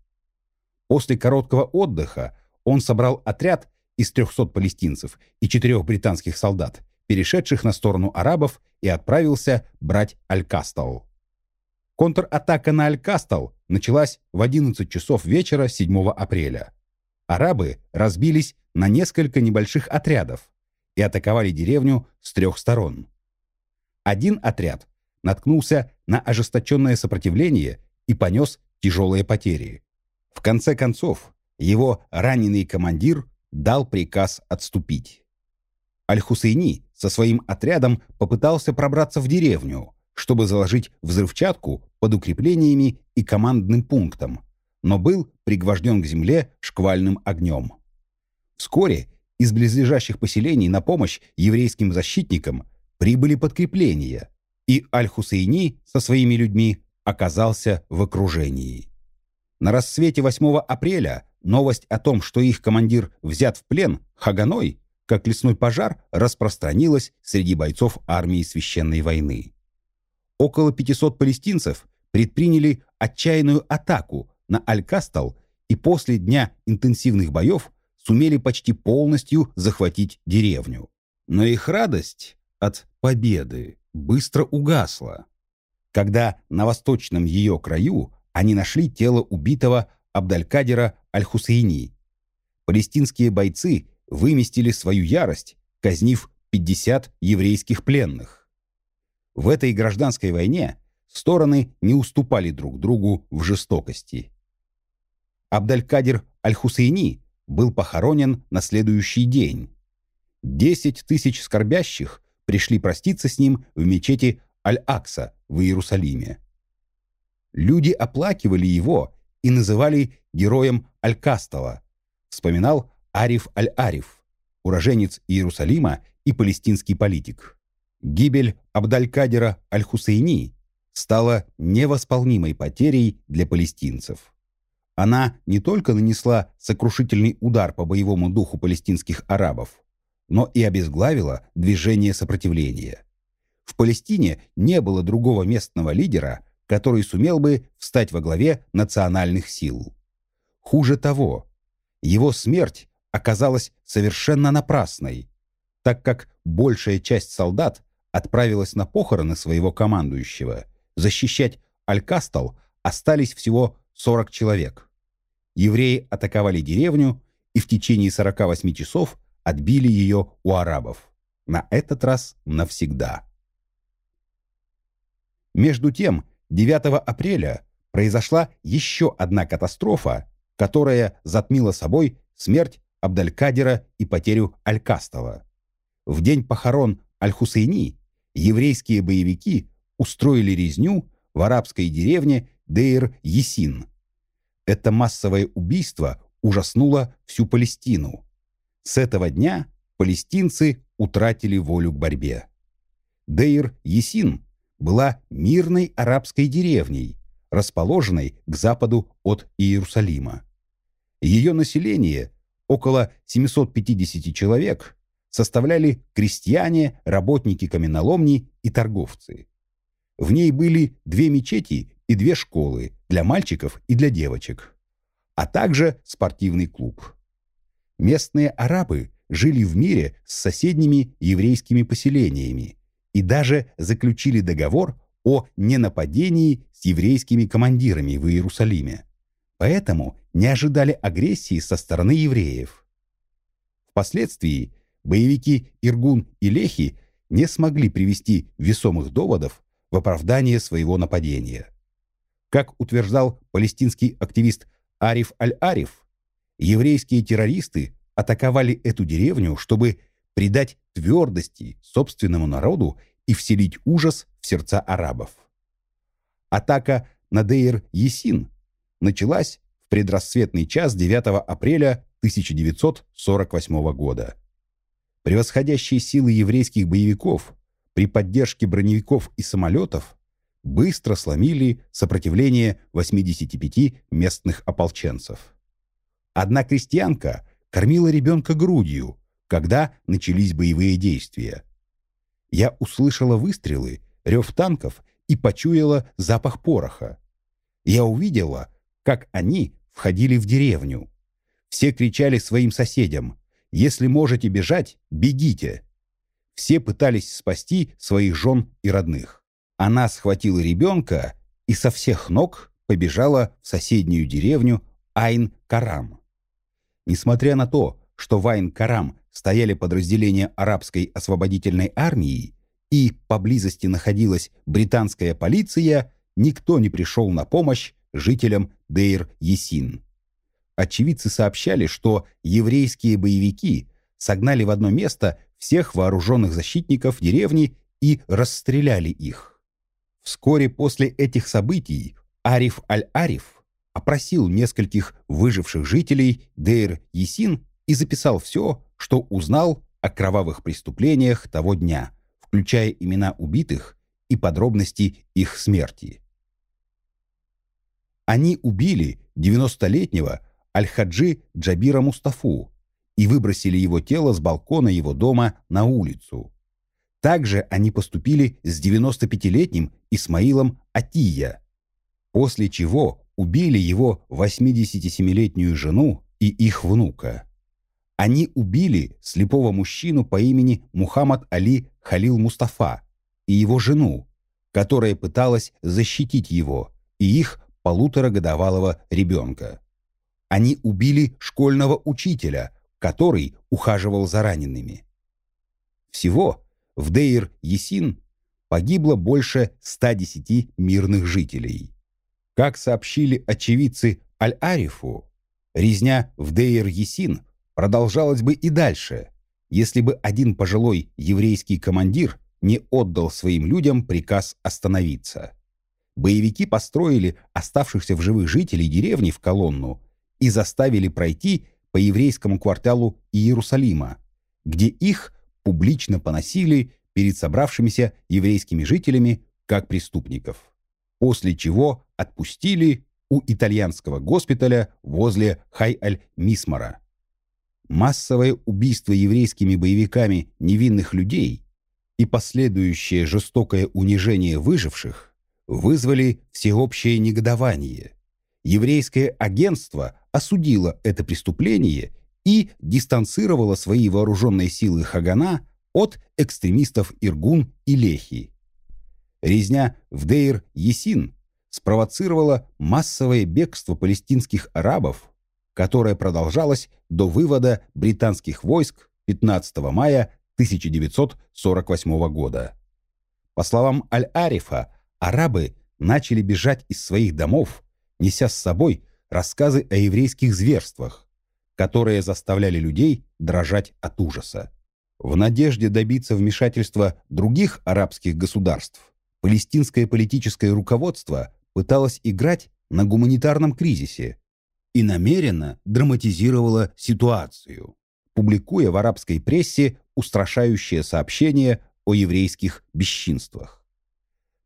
S1: После короткого отдыха он собрал отряд из 300 палестинцев и четырех британских солдат, перешедших на сторону арабов, и отправился брать Аль-Кастал. Контратака на Аль-Кастал началась в 11 часов вечера 7 апреля. Арабы разбились на несколько небольших отрядов и атаковали деревню с трех сторон. Один отряд наткнулся на ожесточенное сопротивление и понес тяжелые потери. В конце концов, его раненый командир дал приказ отступить. Аль-Хусейни со своим отрядом попытался пробраться в деревню, чтобы заложить взрывчатку под укреплениями и командным пунктом, но был пригвожден к земле шквальным огнем. Вскоре из близлежащих поселений на помощь еврейским защитникам прибыли подкрепления, и Аль-Хусейни со своими людьми оказался в окружении. На рассвете 8 апреля новость о том, что их командир взят в плен Хаганой, как лесной пожар, распространилась среди бойцов армии священной войны. Около 500 палестинцев предприняли отчаянную атаку на Аль-Кастал и после дня интенсивных боев сумели почти полностью захватить деревню. Но их радость от победы быстро угасла, когда на восточном ее краю они нашли тело убитого Абдалькадера Аль-Хусейни. Палестинские бойцы выместили свою ярость, казнив 50 еврейских пленных. В этой гражданской войне стороны не уступали друг другу в жестокости. Абдалькадер Аль-Хусейни был похоронен на следующий день. Десять тысяч скорбящих пришли проститься с ним в мечети Аль-Акса в Иерусалиме. Люди оплакивали его и называли героем Аль-Кастала, вспоминал Ариф Аль-Ариф, уроженец Иерусалима и палестинский политик. Гибель Абдалькадера Аль-Хусейни стала невосполнимой потерей для палестинцев. Она не только нанесла сокрушительный удар по боевому духу палестинских арабов, но и обезглавила движение сопротивления. В Палестине не было другого местного лидера, который сумел бы встать во главе национальных сил. Хуже того, его смерть оказалась совершенно напрасной, так как большая часть солдат отправилась на похороны своего командующего. Защищать Алькастал остались всего 40 человек. Евреи атаковали деревню и в течение 48 часов отбили ее у арабов. На этот раз навсегда. Между тем, 9 апреля произошла еще одна катастрофа, которая затмила собой смерть Абдалькадера и потерю Алькастова. В день похорон Аль-Хусейни еврейские боевики устроили резню в арабской деревне Дейр-Есин. Это массовое убийство ужаснуло всю Палестину. С этого дня палестинцы утратили волю к борьбе. Дейр-Есин была мирной арабской деревней, расположенной к западу от Иерусалима. Ее население, около 750 человек, составляли крестьяне, работники каменоломни и торговцы. В ней были две мечети и две школы для мальчиков и для девочек, а также спортивный клуб. Местные арабы жили в мире с соседними еврейскими поселениями и даже заключили договор о ненападении с еврейскими командирами в Иерусалиме. Поэтому не ожидали агрессии со стороны евреев. Впоследствии боевики Иргун и Лехи не смогли привести весомых доводов в оправдание своего нападения. Как утверждал палестинский активист Ариф Аль-Ариф, еврейские террористы атаковали эту деревню, чтобы придать твердости собственному народу и вселить ужас в сердца арабов. Атака на Дейр-Есин началась в предрассветный час 9 апреля 1948 года. Превосходящие силы еврейских боевиков при поддержке броневиков и самолетов быстро сломили сопротивление 85 местных ополченцев. Одна крестьянка, кормила ребенка грудью, когда начались боевые действия. Я услышала выстрелы, рев танков и почуяла запах пороха. Я увидела, как они входили в деревню. Все кричали своим соседям «Если можете бежать, бегите!» Все пытались спасти своих жен и родных. Она схватила ребенка и со всех ног побежала в соседнюю деревню Айн-Карам. Несмотря на то, что в Айн-Карам стояли подразделения арабской освободительной армии и поблизости находилась британская полиция, никто не пришел на помощь жителям Дейр-Есин. Очевидцы сообщали, что еврейские боевики согнали в одно место всех вооруженных защитников деревни и расстреляли их. Вскоре после этих событий Ариф Аль-Ариф опросил нескольких выживших жителей Дейр-Есин и записал все, что узнал о кровавых преступлениях того дня, включая имена убитых и подробности их смерти. Они убили 90-летнего Аль-Хаджи Джабира Мустафу и выбросили его тело с балкона его дома на улицу. Также они поступили с 95-летним Исмаилом Атия, после чего убили его 87-летнюю жену и их внука. Они убили слепого мужчину по имени Мухаммад Али Халил Мустафа и его жену, которая пыталась защитить его и их полуторагодовалого ребенка. Они убили школьного учителя, который ухаживал за ранеными. Всего в Дейр-Есин погибло больше 110 мирных жителей. Как сообщили очевидцы Аль-Арифу, резня в Дейр-Есин продолжалась бы и дальше, если бы один пожилой еврейский командир не отдал своим людям приказ остановиться. Боевики построили оставшихся в живых жителей деревни в колонну и заставили пройти по еврейскому кварталу Иерусалима, где их публично поносили перед собравшимися еврейскими жителями как преступников, после чего отпустили у итальянского госпиталя возле Хай-аль-Мисмара. Массовое убийство еврейскими боевиками невинных людей и последующее жестокое унижение выживших вызвали всеобщее негодование. Еврейское агентство осудила это преступление и дистанцировала свои вооруженные силы Хагана от экстремистов Иргун и Лехи. Резня в Дейр-Есин спровоцировала массовое бегство палестинских арабов, которое продолжалось до вывода британских войск 15 мая 1948 года. По словам Аль-Арифа, арабы начали бежать из своих домов, неся с собой рассказы о еврейских зверствах, которые заставляли людей дрожать от ужаса. В надежде добиться вмешательства других арабских государств, палестинское политическое руководство пыталось играть на гуманитарном кризисе и намеренно драматизировало ситуацию, публикуя в арабской прессе устрашающие сообщения о еврейских бесчинствах.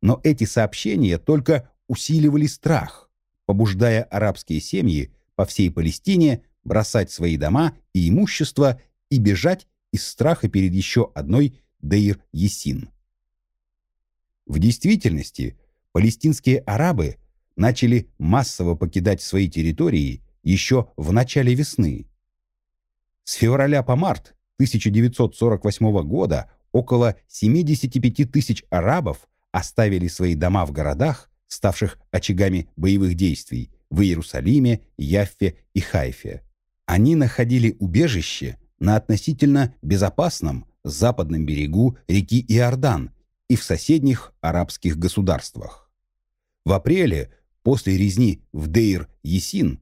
S1: Но эти сообщения только усиливали страх, побуждая арабские семьи по всей Палестине бросать свои дома и имущество и бежать из страха перед еще одной Дейр-Есин. В действительности, палестинские арабы начали массово покидать свои территории еще в начале весны. С февраля по март 1948 года около 75 тысяч арабов оставили свои дома в городах ставших очагами боевых действий в Иерусалиме, Яффе и Хайфе. Они находили убежище на относительно безопасном западном берегу реки Иордан и в соседних арабских государствах. В апреле, после резни в Дейр-Есин,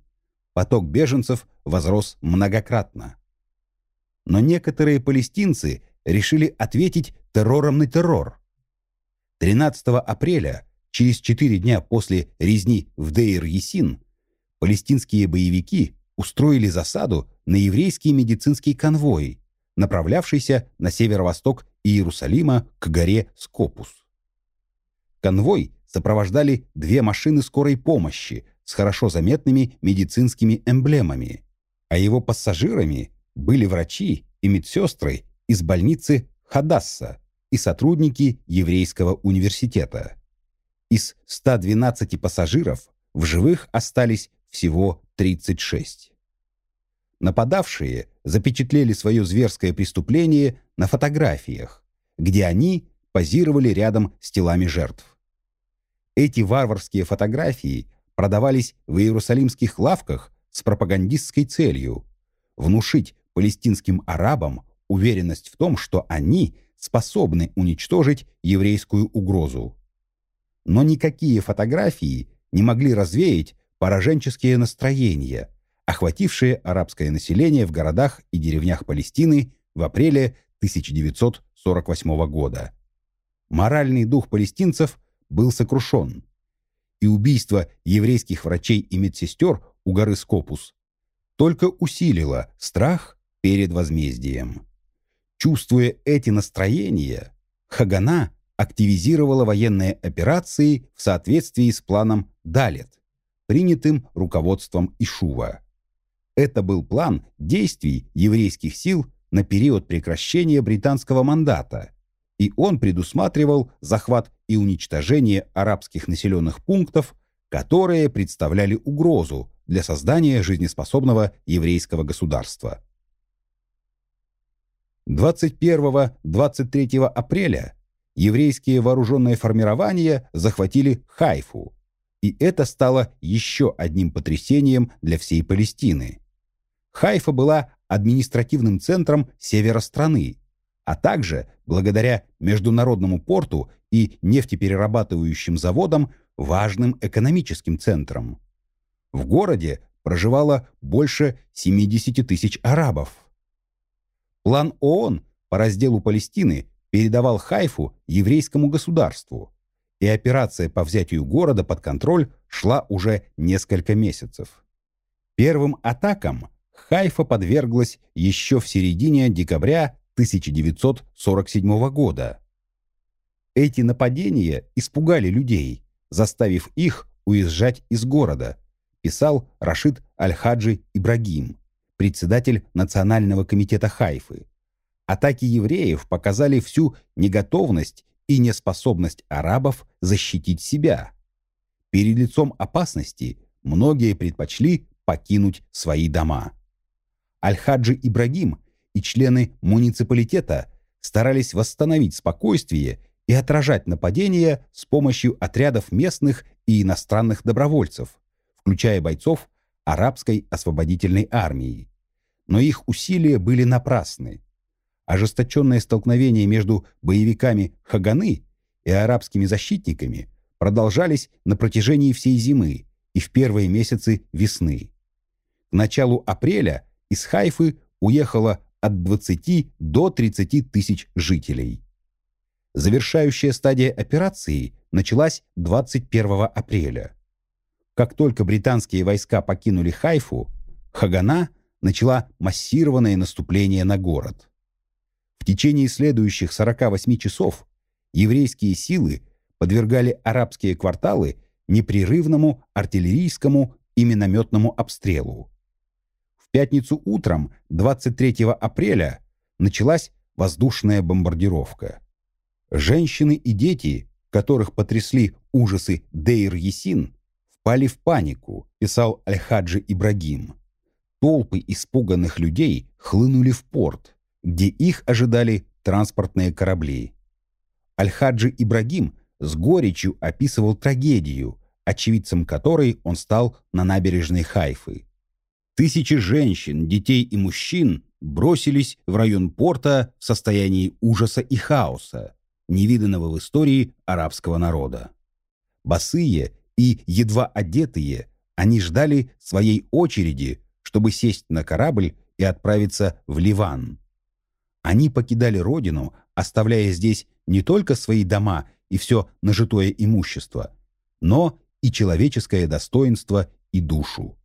S1: поток беженцев возрос многократно. Но некоторые палестинцы решили ответить террором на террор. 13 апреля Через четыре дня после резни в Дейр-Есин палестинские боевики устроили засаду на еврейский медицинский конвой, направлявшийся на северо-восток Иерусалима к горе Скопус. Конвой сопровождали две машины скорой помощи с хорошо заметными медицинскими эмблемами, а его пассажирами были врачи и медсестры из больницы Хадасса и сотрудники еврейского университета. Из 112 пассажиров в живых остались всего 36. Нападавшие запечатлели свое зверское преступление на фотографиях, где они позировали рядом с телами жертв. Эти варварские фотографии продавались в иерусалимских лавках с пропагандистской целью внушить палестинским арабам уверенность в том, что они способны уничтожить еврейскую угрозу. Но никакие фотографии не могли развеять пораженческие настроения, охватившие арабское население в городах и деревнях Палестины в апреле 1948 года. Моральный дух палестинцев был сокрушен, и убийство еврейских врачей и медсестер у горы Скопус только усилило страх перед возмездием. Чувствуя эти настроения, Хагана активизировала военные операции в соответствии с планом «Далет», принятым руководством Ишува. Это был план действий еврейских сил на период прекращения британского мандата, и он предусматривал захват и уничтожение арабских населенных пунктов, которые представляли угрозу для создания жизнеспособного еврейского государства. 21-23 апреля еврейские вооруженные формирования захватили Хайфу, и это стало еще одним потрясением для всей Палестины. Хайфа была административным центром севера страны, а также, благодаря международному порту и нефтеперерабатывающим заводам, важным экономическим центром. В городе проживало больше 70 тысяч арабов. План ООН по разделу Палестины передавал Хайфу еврейскому государству, и операция по взятию города под контроль шла уже несколько месяцев. Первым атакам Хайфа подверглась еще в середине декабря 1947 года. Эти нападения испугали людей, заставив их уезжать из города, писал Рашид Аль-Хаджи Ибрагим, председатель Национального комитета Хайфы. Атаки евреев показали всю неготовность и неспособность арабов защитить себя. Перед лицом опасности многие предпочли покинуть свои дома. Аль-Хаджи Ибрагим и члены муниципалитета старались восстановить спокойствие и отражать нападения с помощью отрядов местных и иностранных добровольцев, включая бойцов арабской освободительной армии. Но их усилия были напрасны. Ожесточенные столкновения между боевиками Хаганы и арабскими защитниками продолжались на протяжении всей зимы и в первые месяцы весны. К началу апреля из Хайфы уехало от 20 до 30 тысяч жителей. Завершающая стадия операции началась 21 апреля. Как только британские войска покинули Хайфу, Хагана начала массированное наступление на город. В течение следующих 48 часов еврейские силы подвергали арабские кварталы непрерывному артиллерийскому и минометному обстрелу. В пятницу утром 23 апреля началась воздушная бомбардировка. Женщины и дети, которых потрясли ужасы Дейр-Есин, впали в панику, писал Аль-Хаджи Ибрагим. Толпы испуганных людей хлынули в порт, где их ожидали транспортные корабли. Аль-Хаджи Ибрагим с горечью описывал трагедию, очевидцем которой он стал на набережной Хайфы. Тысячи женщин, детей и мужчин бросились в район порта в состоянии ужаса и хаоса, невиданного в истории арабского народа. Босые и едва одетые, они ждали своей очереди, чтобы сесть на корабль и отправиться в Ливан. Они покидали родину, оставляя здесь не только свои дома и все нажитое имущество, но и человеческое достоинство и душу.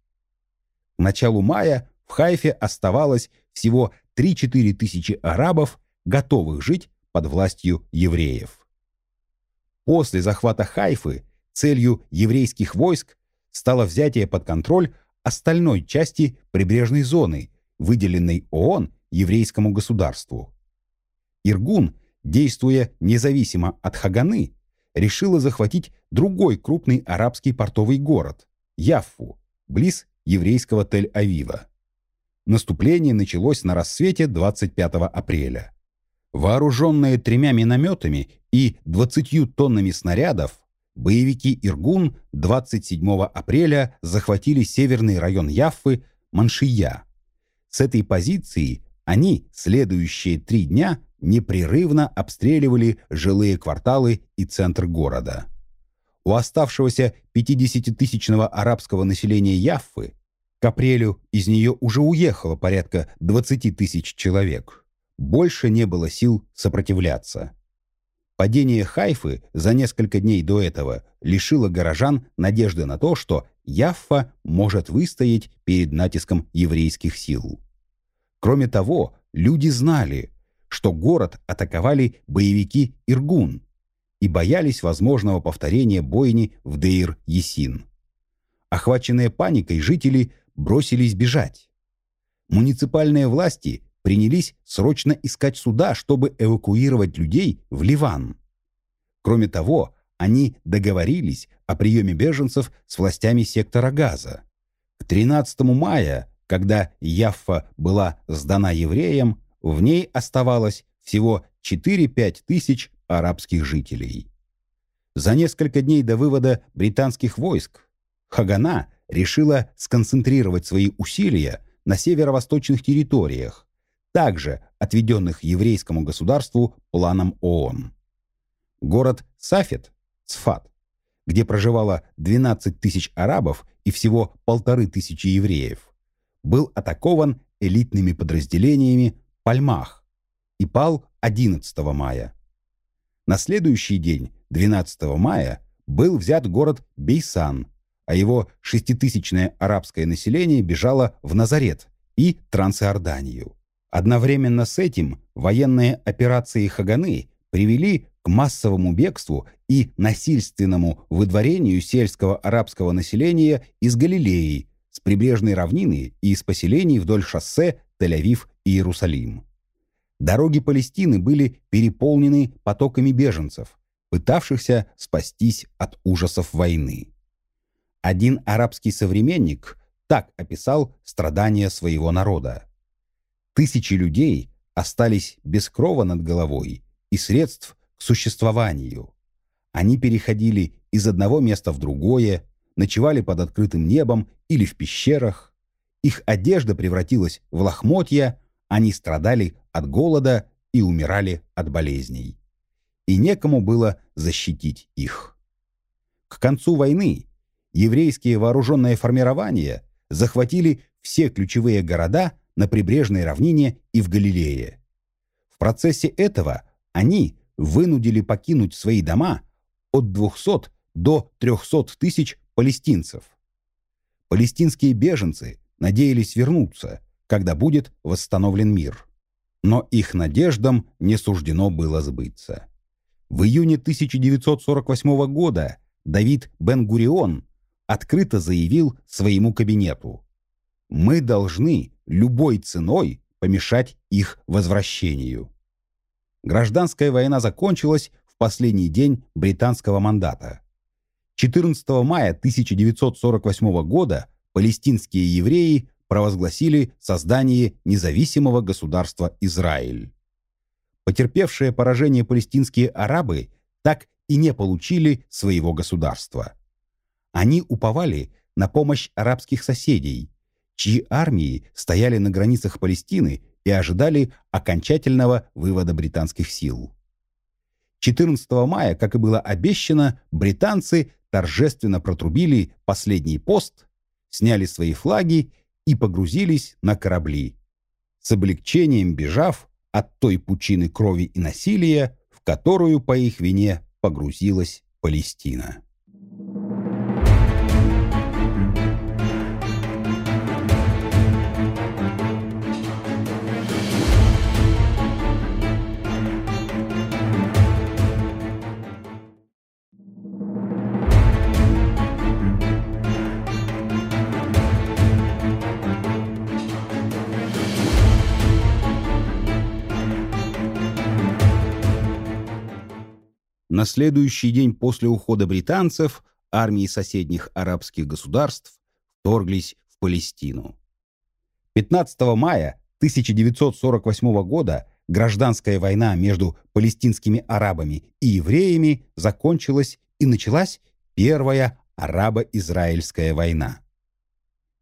S1: К началу мая в Хайфе оставалось всего 3-4 тысячи арабов, готовых жить под властью евреев. После захвата Хайфы Целью еврейских войск стало взятие под контроль остальной части прибрежной зоны выделенной ООН еврейскому государству. Иргун, действуя независимо от Хаганы, решила захватить другой крупный арабский портовый город – Яффу, близ еврейского Тель-Авива. Наступление началось на рассвете 25 апреля. Вооруженные тремя минометами и 20 тоннами снарядов, боевики Иргун 27 апреля захватили северный район Яффы Маншия. С этой позиции они следующие три дня непрерывно обстреливали жилые кварталы и центр города. У оставшегося 50-тысячного арабского населения Яффы к апрелю из нее уже уехало порядка 20 тысяч человек. Больше не было сил сопротивляться. Падение Хайфы за несколько дней до этого лишило горожан надежды на то, что Яффа может выстоять перед натиском еврейских сил. Кроме того, люди знали, что город атаковали боевики Иргун и боялись возможного повторения бойни в Дейр-Есин. Охваченные паникой жители бросились бежать. Муниципальные власти принялись срочно искать суда, чтобы эвакуировать людей в Ливан. Кроме того, они договорились о приеме беженцев с властями сектора Газа. К 13 мая, когда Яффа была сдана евреям, в ней оставалось всего 4-5 тысяч арабских жителей. За несколько дней до вывода британских войск Хагана решила сконцентрировать свои усилия на северо-восточных территориях, также отведенных еврейскому государству планом ООН. Город Сафет, Цфат, где проживало 12 тысяч арабов и всего полторы тысячи евреев, был атакован элитными подразделениями Пальмах и пал 11 мая. На следующий день, 12 мая, был взят город Бейсан, а его шеститысячное арабское население бежало в Назарет и Трансиорданию. Одновременно с этим военные операции Хаганы привели к массовому бегству и насильственному выдворению сельского арабского населения из Галилеи, с прибрежной равнины и из поселений вдоль шоссе Тель-Авив и Иерусалим. Дороги Палестины были переполнены потоками беженцев, пытавшихся спастись от ужасов войны. Один арабский современник так описал страдания своего народа. Тысячи людей остались без крова над головой и средств к существованию. Они переходили из одного места в другое, ночевали под открытым небом или в пещерах. Их одежда превратилась в лохмотья, они страдали от голода и умирали от болезней. И некому было защитить их. К концу войны еврейские вооруженные формирования захватили все ключевые города на прибрежной равнине и в Галилее. В процессе этого они вынудили покинуть свои дома от 200 до 300 тысяч палестинцев. Палестинские беженцы надеялись вернуться, когда будет восстановлен мир. Но их надеждам не суждено было сбыться. В июне 1948 года Давид Бен-Гурион открыто заявил своему кабинету «Мы должны любой ценой помешать их возвращению». Гражданская война закончилась в последний день британского мандата. 14 мая 1948 года палестинские евреи провозгласили создание независимого государства Израиль. Потерпевшие поражение палестинские арабы так и не получили своего государства. Они уповали на помощь арабских соседей, чьи армии стояли на границах Палестины и ожидали окончательного вывода британских сил. 14 мая, как и было обещано, британцы торжественно протрубили последний пост, сняли свои флаги и погрузились на корабли, с облегчением бежав от той пучины крови и насилия, в которую по их вине погрузилась Палестина. На следующий день после ухода британцев армии соседних арабских государств вторглись в Палестину. 15 мая 1948 года гражданская война между палестинскими арабами и евреями закончилась и началась Первая арабо-израильская война.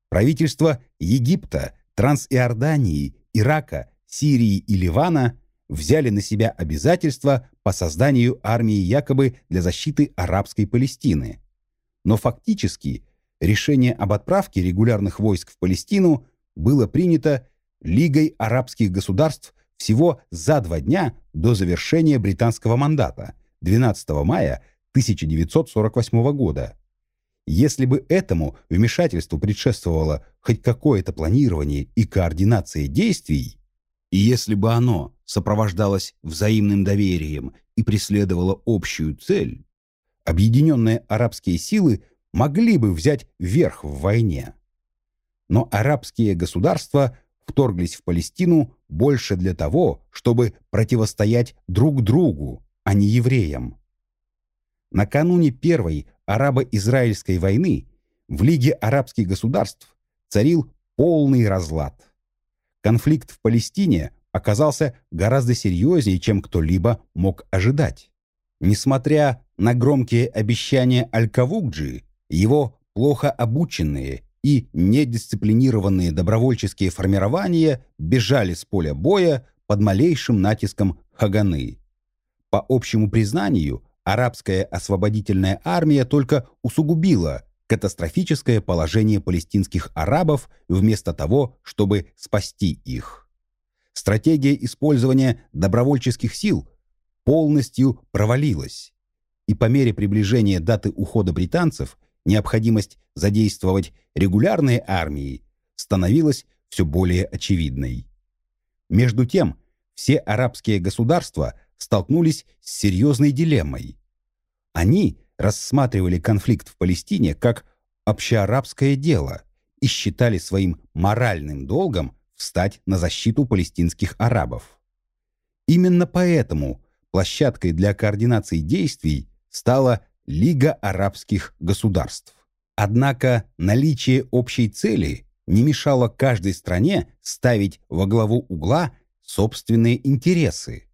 S1: Правительства Египта, Трансиордании, Ирака, Сирии и Ливана взяли на себя обязательства по созданию армии якобы для защиты арабской Палестины. Но фактически решение об отправке регулярных войск в Палестину было принято Лигой арабских государств всего за два дня до завершения британского мандата 12 мая 1948 года. Если бы этому вмешательству предшествовало хоть какое-то планирование и координация действий, и если бы оно сопровождалось взаимным доверием и преследовало общую цель, объединенные арабские силы могли бы взять верх в войне. Но арабские государства вторглись в Палестину больше для того, чтобы противостоять друг другу, а не евреям. Накануне Первой арабо-израильской войны в Лиге арабских государств царил полный разлад. Конфликт в Палестине оказался гораздо серьезнее, чем кто-либо мог ожидать. Несмотря на громкие обещания Аль-Кавукджи, его плохо обученные и недисциплинированные добровольческие формирования бежали с поля боя под малейшим натиском Хаганы. По общему признанию, арабская освободительная армия только усугубила катастрофическое положение палестинских арабов вместо того, чтобы спасти их. Стратегия использования добровольческих сил полностью провалилась, и по мере приближения даты ухода британцев необходимость задействовать регулярные армии становилась все более очевидной. Между тем, все арабские государства столкнулись с серьезной дилеммой. Они рассматривали конфликт в Палестине как общеарабское дело и считали своим моральным долгом встать на защиту палестинских арабов. Именно поэтому площадкой для координации действий стала Лига арабских государств. Однако наличие общей цели не мешало каждой стране ставить во главу угла собственные интересы.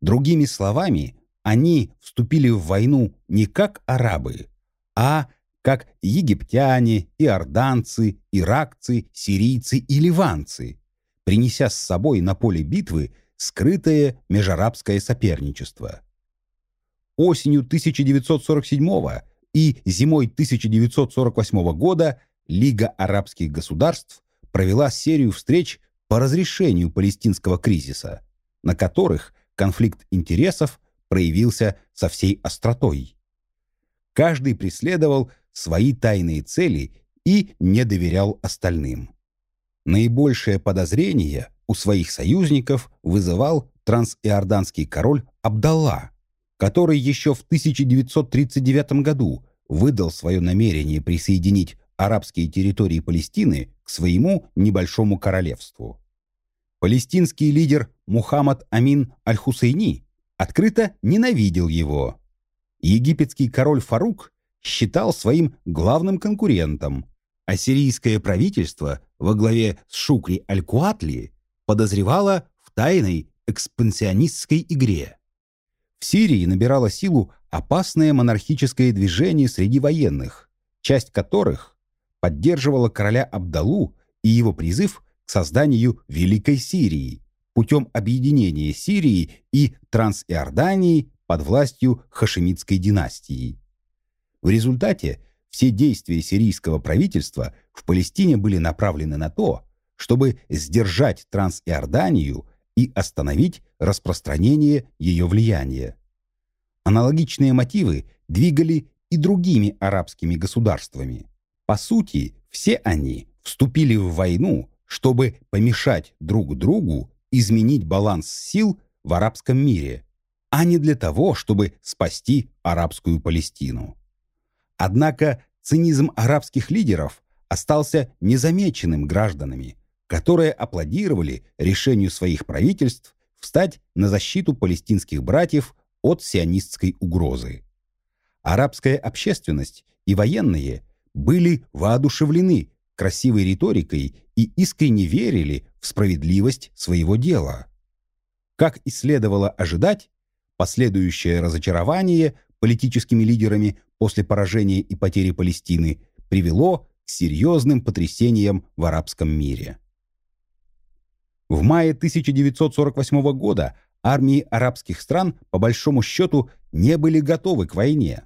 S1: Другими словами, они вступили в войну не как арабы, а как египтяне, иорданцы, иракцы, сирийцы и ливанцы, принеся с собой на поле битвы скрытое межарабское соперничество. Осенью 1947 и зимой 1948 года Лига арабских государств провела серию встреч по разрешению палестинского кризиса, на которых конфликт интересов проявился со всей остротой. Каждый преследовал свои тайные цели и не доверял остальным. Наибольшее подозрение у своих союзников вызывал трансиорданский король Абдалла, который еще в 1939 году выдал свое намерение присоединить арабские территории Палестины к своему небольшому королевству. Палестинский лидер Мухаммад Амин Аль-Хусейни открыто ненавидел его. Египетский король Фарук считал своим главным конкурентом, а сирийское правительство во главе с Шукри Аль-Куатли подозревало в тайной экспансионистской игре. В Сирии набирало силу опасное монархическое движение среди военных, часть которых поддерживала короля Абдалу и его призыв к созданию Великой Сирии, путем объединения Сирии и Трансиордании под властью хашемитской династии. В результате все действия сирийского правительства в Палестине были направлены на то, чтобы сдержать Трансиорданию и остановить распространение ее влияния. Аналогичные мотивы двигали и другими арабскими государствами. По сути, все они вступили в войну, чтобы помешать друг другу изменить баланс сил в арабском мире, а не для того, чтобы спасти арабскую Палестину. Однако цинизм арабских лидеров остался незамеченным гражданами, которые аплодировали решению своих правительств встать на защиту палестинских братьев от сионистской угрозы. Арабская общественность и военные были воодушевлены красивой риторикой и искренне верили в справедливость своего дела. Как и следовало ожидать, последующее разочарование политическими лидерами после поражения и потери Палестины привело к серьезным потрясениям в арабском мире. В мае 1948 года армии арабских стран по большому счету не были готовы к войне.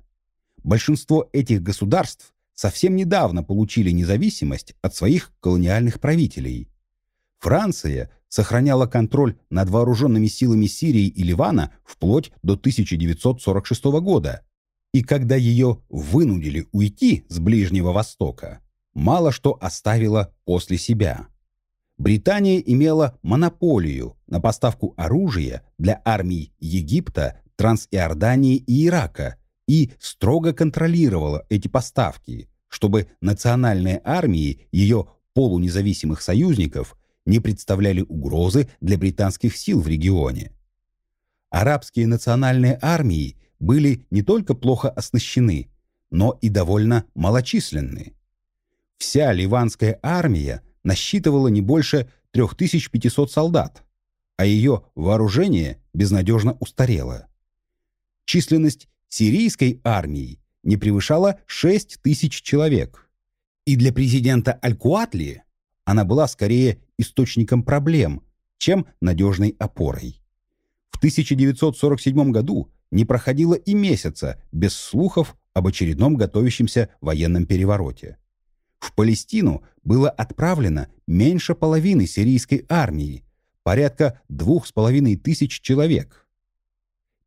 S1: Большинство этих государств совсем недавно получили независимость от своих колониальных правителей. Франция сохраняла контроль над вооруженными силами Сирии и Ливана вплоть до 1946 года. И когда ее вынудили уйти с Ближнего Востока, мало что оставила после себя. Британия имела монополию на поставку оружия для армий Египта, Трансиордании и Ирака и строго контролировала эти поставки, чтобы национальные армии ее полунезависимых союзников не представляли угрозы для британских сил в регионе. Арабские национальные армии были не только плохо оснащены, но и довольно малочисленны. Вся ливанская армия насчитывала не больше 3500 солдат, а ее вооружение безнадежно устарело. Численность сирийской армии не превышала 6 тысяч человек. И для президента Аль-Куатли она была скорее источником проблем, чем надежной опорой. В 1947 году не проходило и месяца без слухов об очередном готовящемся военном перевороте. В Палестину было отправлено меньше половины сирийской армии, порядка двух с половиной тысяч человек.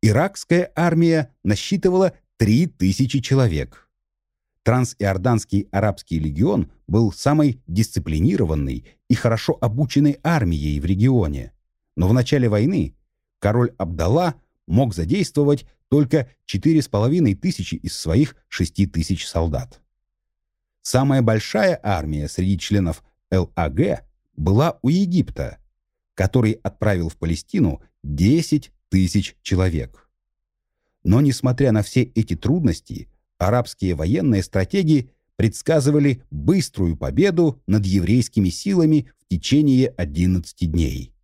S1: Иракская армия насчитывала три тысячи человек. Трансиорданский арабский легион был самой дисциплинированной и хорошо обученной армией в регионе. Но в начале войны король Абдалла мог задействовать только четыре с половиной тысячи из своих шести тысяч солдат. Самая большая армия среди членов ЛАГ была у Египта, который отправил в Палестину 10 тысяч человек. Но несмотря на все эти трудности, арабские военные стратеги предсказывали быструю победу над еврейскими силами в течение 11 дней.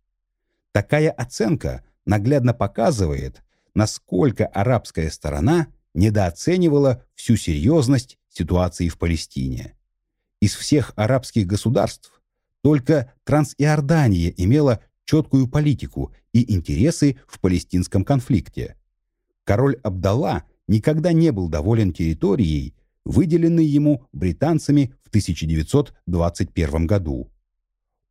S1: Такая оценка наглядно показывает, насколько арабская сторона недооценивала всю серьезность ситуации в Палестине. Из всех арабских государств только Трансиордания имела четкую политику и интересы в палестинском конфликте. Король Абдалла никогда не был доволен территорией, выделенной ему британцами в 1921 году.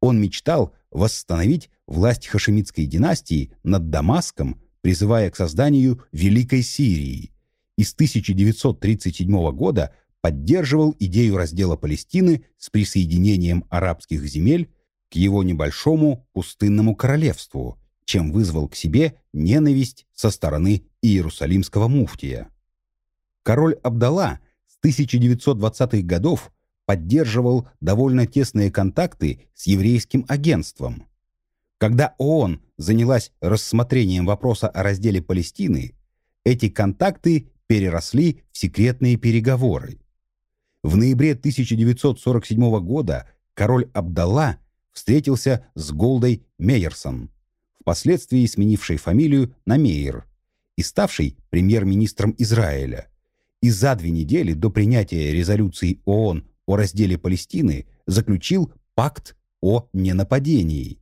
S1: Он мечтал восстановить власть хашемитской династии над Дамаском, призывая к созданию Великой Сирии. И с 1937 года поддерживал идею раздела Палестины с присоединением арабских земель его небольшому пустынному королевству, чем вызвал к себе ненависть со стороны Иерусалимского муфтия. Король Абдалла с 1920-х годов поддерживал довольно тесные контакты с еврейским агентством. Когда ООН занялась рассмотрением вопроса о разделе Палестины, эти контакты переросли в секретные переговоры. В ноябре 1947 года король Абдалла встретился с Голдой Мейерсон, впоследствии сменившей фамилию на Мейер и ставшей премьер-министром Израиля, и за две недели до принятия резолюции ООН о разделе Палестины заключил пакт о ненападении.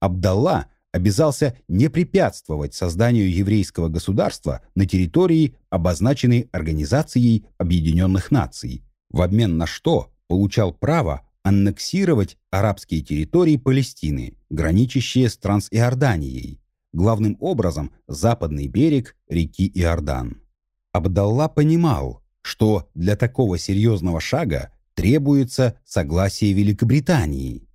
S1: Абдалла обязался не препятствовать созданию еврейского государства на территории, обозначенной Организацией Объединенных Наций, в обмен на что получал право аннексировать арабские территории Палестины, граничащие с Трансиорданией, главным образом западный берег реки Иордан. Абдалла понимал, что для такого серьезного шага требуется согласие Великобритании.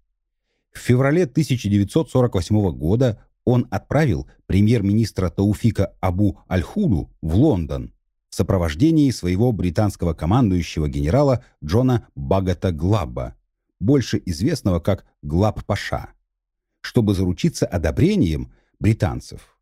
S1: В феврале 1948 года он отправил премьер-министра Тауфика Абу Аль-Худу в Лондон в сопровождении своего британского командующего генерала Джона Багата Глабба, больше известного как Глаб-Паша, чтобы заручиться одобрением британцев.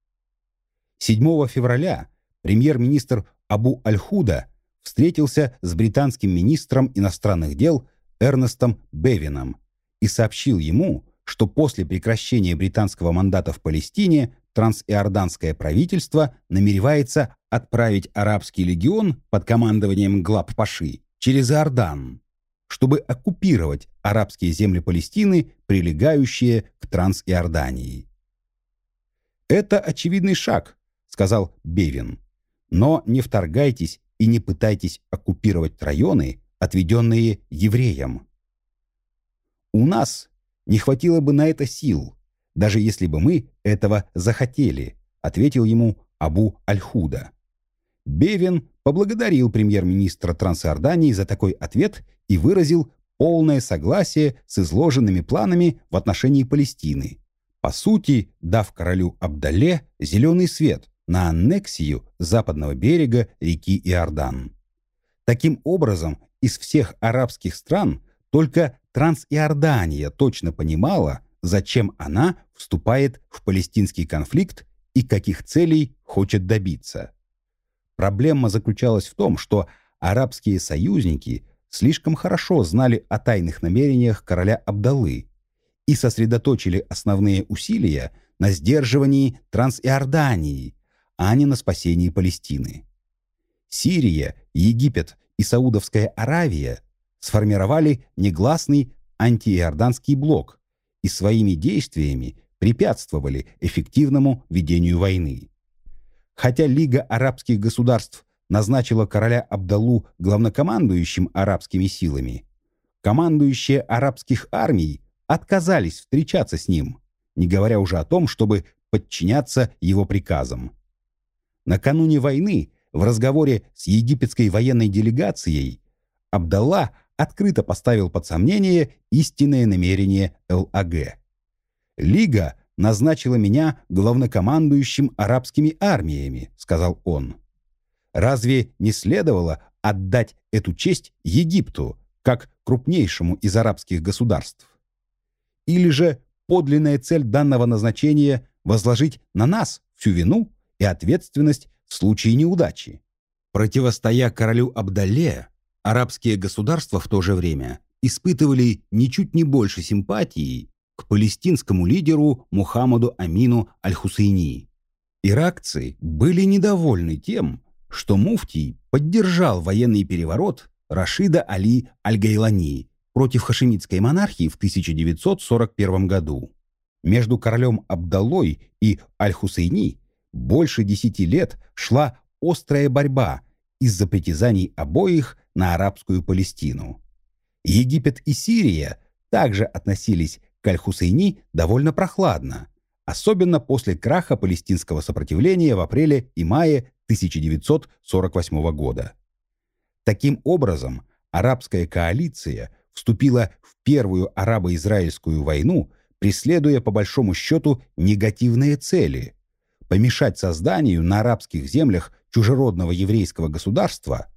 S1: 7 февраля премьер-министр Абу Аль-Худа встретился с британским министром иностранных дел Эрнестом Бевином и сообщил ему, что после прекращения британского мандата в Палестине трансиорданское правительство намеревается отправить арабский легион под командованием Глаб-Паши через Иордан, чтобы оккупировать арабские земли Палестины, прилегающие к Трансиордании. «Это очевидный шаг», — сказал Бевин. «Но не вторгайтесь и не пытайтесь оккупировать районы, отведенные евреям. У нас не хватило бы на это сил, даже если бы мы этого захотели», — ответил ему Абу Аль-Худа. Бевин поблагодарил премьер-министра Трансиордании за такой ответ и выразил полное согласие с изложенными планами в отношении Палестины, по сути, дав королю Абдале зеленый свет на аннексию западного берега реки Иордан. Таким образом, из всех арабских стран только Трансиордания точно понимала, зачем она вступает в палестинский конфликт и каких целей хочет добиться. Проблема заключалась в том, что арабские союзники слишком хорошо знали о тайных намерениях короля Абдалы и сосредоточили основные усилия на сдерживании Трансиордании, а не на спасении Палестины. Сирия, Египет и Саудовская Аравия сформировали негласный антииорданский блок и своими действиями препятствовали эффективному ведению войны. Хотя Лига арабских государств назначила короля Абдалу главнокомандующим арабскими силами, командующие арабских армий отказались встречаться с ним, не говоря уже о том, чтобы подчиняться его приказам. Накануне войны в разговоре с египетской военной делегацией Абдалла открыто поставил под сомнение истинное намерение ЛАГ. Лига назначила меня главнокомандующим арабскими армиями», — сказал он. «Разве не следовало отдать эту честь Египту, как крупнейшему из арабских государств? Или же подлинная цель данного назначения — возложить на нас всю вину и ответственность в случае неудачи?» Противостоя королю Абдалле, арабские государства в то же время испытывали ничуть не больше симпатии к палестинскому лидеру Мухаммаду Амину Аль-Хусейни. Иракцы были недовольны тем, что Муфтий поддержал военный переворот Рашида Али Аль-Гайлани против хашемитской монархии в 1941 году. Между королем Абдаллой и Аль-Хусейни больше десяти лет шла острая борьба из-за притязаний обоих на арабскую Палестину. Египет и Сирия также относились к довольно прохладно, особенно после краха палестинского сопротивления в апреле и мае 1948 года. Таким образом, арабская коалиция вступила в первую арабо-израильскую войну, преследуя по большому счету негативные цели – помешать созданию на арабских землях чужеродного еврейского государства,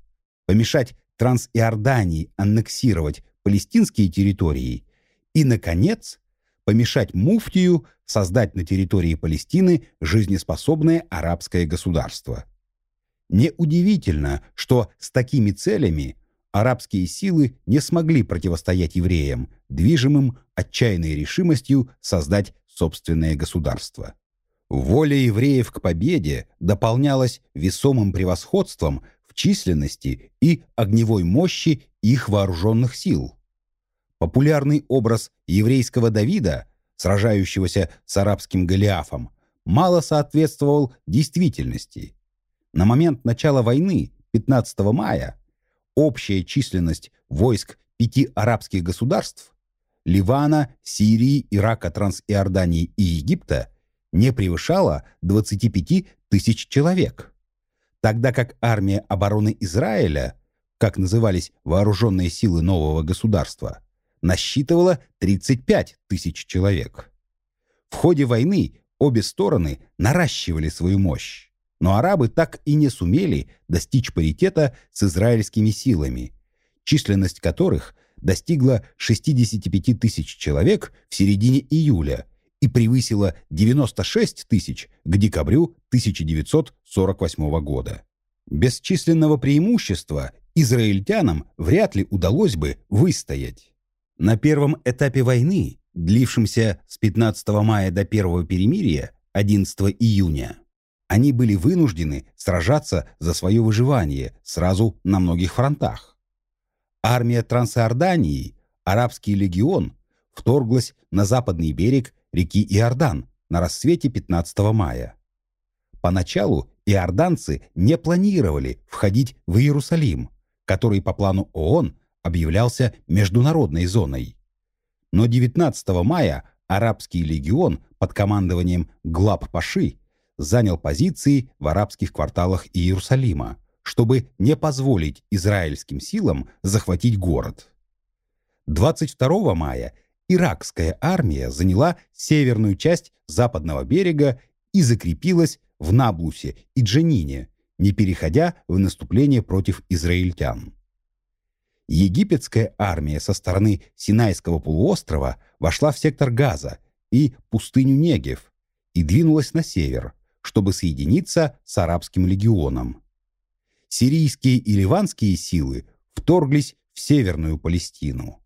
S1: помешать Трансиордании аннексировать палестинские территории и, наконец, помешать муфтию создать на территории Палестины жизнеспособное арабское государство. Неудивительно, что с такими целями арабские силы не смогли противостоять евреям, движимым отчаянной решимостью создать собственное государство. Воля евреев к победе дополнялась весомым превосходством в численности и огневой мощи их вооруженных сил. Популярный образ еврейского Давида, сражающегося с арабским Голиафом, мало соответствовал действительности. На момент начала войны, 15 мая, общая численность войск пяти арабских государств – Ливана, Сирии, Ирака, Трансиордании и Египта – не превышала 25 тысяч человек. Тогда как армия обороны Израиля, как назывались вооруженные силы нового государства – насчитывала 35 тысяч человек. В ходе войны обе стороны наращивали свою мощь, но арабы так и не сумели достичь паритета с израильскими силами, численность которых достигла 65 тысяч человек в середине июля и превысила 96 тысяч к декабрю 1948 года. Бесчисленного преимущества израильтянам вряд ли удалось бы выстоять. На первом этапе войны, длившемся с 15 мая до первого перемирия, 11 июня, они были вынуждены сражаться за свое выживание сразу на многих фронтах. Армия Трансиордании, арабский легион, вторглась на западный берег реки Иордан на рассвете 15 мая. Поначалу иорданцы не планировали входить в Иерусалим, который по плану ООН объявлялся международной зоной. Но 19 мая арабский легион под командованием Глаб-Паши занял позиции в арабских кварталах Иерусалима, чтобы не позволить израильским силам захватить город. 22 мая иракская армия заняла северную часть западного берега и закрепилась в Наблусе и Дженине, не переходя в наступление против израильтян. Египетская армия со стороны Синайского полуострова вошла в сектор Газа и пустыню Негев и двинулась на север, чтобы соединиться с арабским легионом. Сирийские и ливанские силы вторглись в Северную Палестину.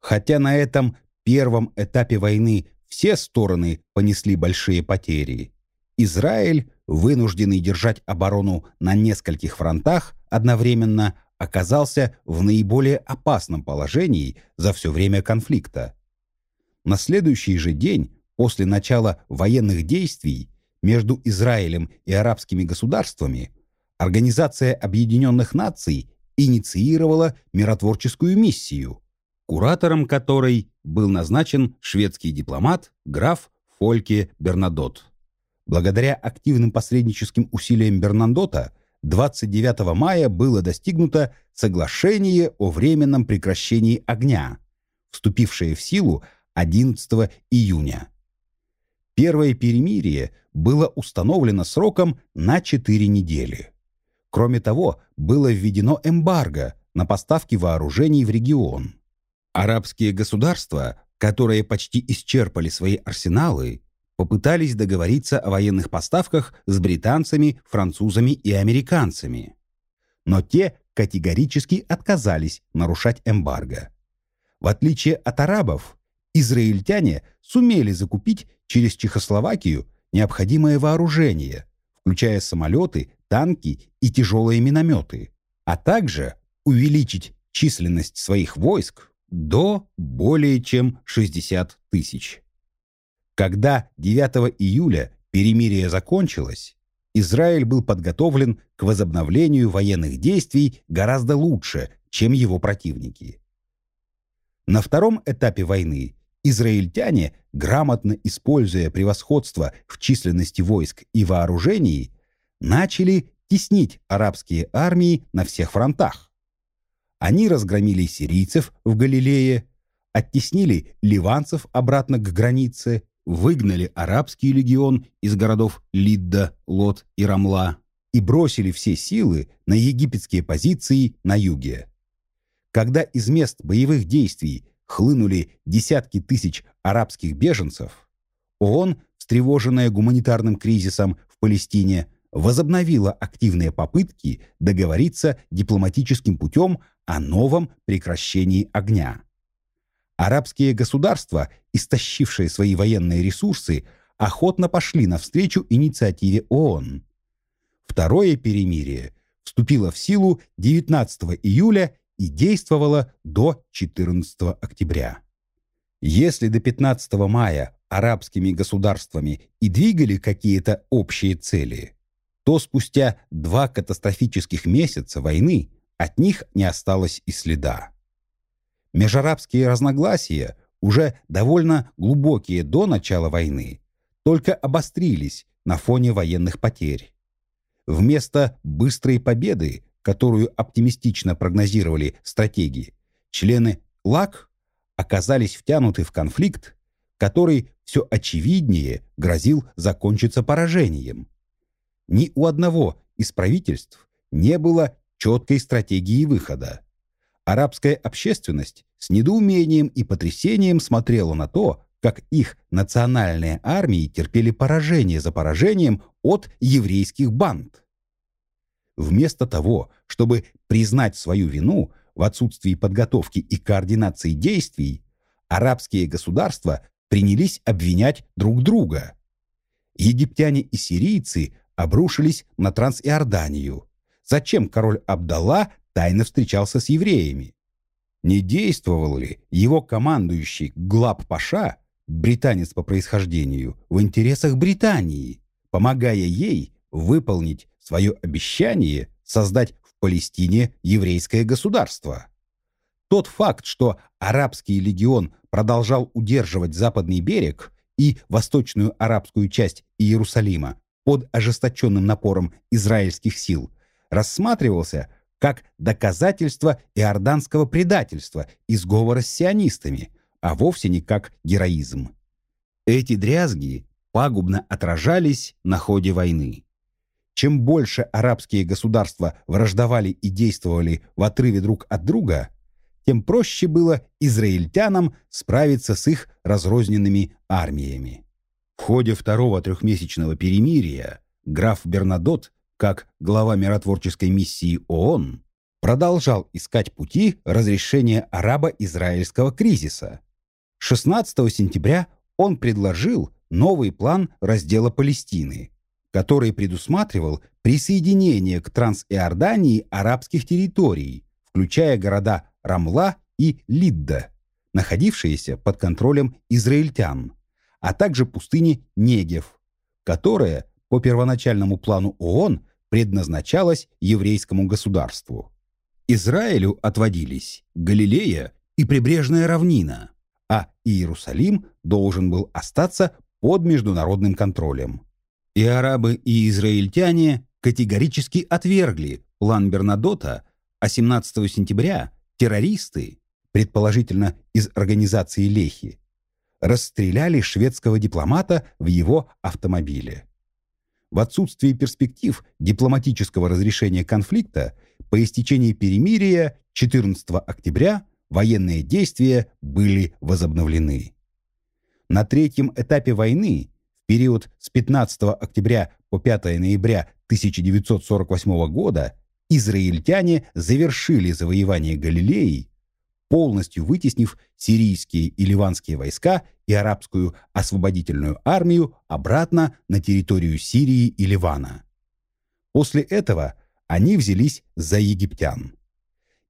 S1: Хотя на этом первом этапе войны все стороны понесли большие потери, Израиль, вынужденный держать оборону на нескольких фронтах одновременно, оказался в наиболее опасном положении за все время конфликта. На следующий же день после начала военных действий между Израилем и арабскими государствами Организация Объединенных Наций инициировала миротворческую миссию, куратором которой был назначен шведский дипломат граф Фольке Бернадот. Благодаря активным посредническим усилиям Бернандота 29 мая было достигнуто соглашение о временном прекращении огня, вступившее в силу 11 июня. Первое перемирие было установлено сроком на 4 недели. Кроме того, было введено эмбарго на поставки вооружений в регион. Арабские государства, которые почти исчерпали свои арсеналы, попытались договориться о военных поставках с британцами, французами и американцами. Но те категорически отказались нарушать эмбарго. В отличие от арабов, израильтяне сумели закупить через Чехословакию необходимое вооружение, включая самолеты, танки и тяжелые минометы, а также увеличить численность своих войск до более чем 60 тысяч. Когда 9 июля перемирие закончилось, Израиль был подготовлен к возобновлению военных действий гораздо лучше, чем его противники. На втором этапе войны израильтяне, грамотно используя превосходство в численности войск и вооружении, начали теснить арабские армии на всех фронтах. Они разгромили сирийцев в Галилее, оттеснили ливанцев обратно к границе, выгнали арабский легион из городов Лидда, Лот и Рамла и бросили все силы на египетские позиции на юге. Когда из мест боевых действий хлынули десятки тысяч арабских беженцев, ООН, встревоженная гуманитарным кризисом в Палестине, возобновила активные попытки договориться дипломатическим путем о новом прекращении огня. Арабские государства, истощившие свои военные ресурсы, охотно пошли навстречу инициативе ООН. Второе перемирие вступило в силу 19 июля и действовало до 14 октября. Если до 15 мая арабскими государствами и двигали какие-то общие цели, то спустя два катастрофических месяца войны от них не осталось и следа. Межарабские разногласия, уже довольно глубокие до начала войны, только обострились на фоне военных потерь. Вместо быстрой победы, которую оптимистично прогнозировали стратеги, члены ЛАК оказались втянуты в конфликт, который все очевиднее грозил закончиться поражением ни у одного из правительств не было четкой стратегии выхода. Арабская общественность с недоумением и потрясением смотрела на то, как их национальные армии терпели поражение за поражением от еврейских банд. Вместо того, чтобы признать свою вину в отсутствии подготовки и координации действий, арабские государства принялись обвинять друг друга. Египтяне и сирийцы обрушились на Трансиорданию. Зачем король Абдалла тайно встречался с евреями? Не действовал ли его командующий Глаб-Паша, британец по происхождению, в интересах Британии, помогая ей выполнить свое обещание создать в Палестине еврейское государство? Тот факт, что арабский легион продолжал удерживать западный берег и восточную арабскую часть Иерусалима под ожесточенным напором израильских сил, рассматривался как доказательство иорданского предательства и сговора с сионистами, а вовсе не как героизм. Эти дрязги пагубно отражались на ходе войны. Чем больше арабские государства враждовали и действовали в отрыве друг от друга – тем проще было израильтянам справиться с их разрозненными армиями. В ходе второго трехмесячного перемирия граф Бернадот, как глава миротворческой миссии ООН, продолжал искать пути разрешения арабо-израильского кризиса. 16 сентября он предложил новый план раздела Палестины, который предусматривал присоединение к Трансиордании арабских территорий, включая города Рамла и Лидда, находившиеся под контролем израильтян, а также пустыни Негев, которая по первоначальному плану ООН предназначалась еврейскому государству. Израилю отводились Галилея и прибрежная равнина, а Иерусалим должен был остаться под международным контролем. И арабы, и израильтяне категорически отвергли план Бернадота, а 17 сентября террористы, предположительно из организации Лехи, расстреляли шведского дипломата в его автомобиле. В отсутствии перспектив дипломатического разрешения конфликта по истечении перемирия 14 октября военные действия были возобновлены. На третьем этапе войны, в период с 15 октября по 5 ноября 1948 года, израильтяне завершили завоевание Галилеи, полностью вытеснив сирийские и ливанские войска и арабскую освободительную армию обратно на территорию Сирии и Ливана. После этого они взялись за египтян.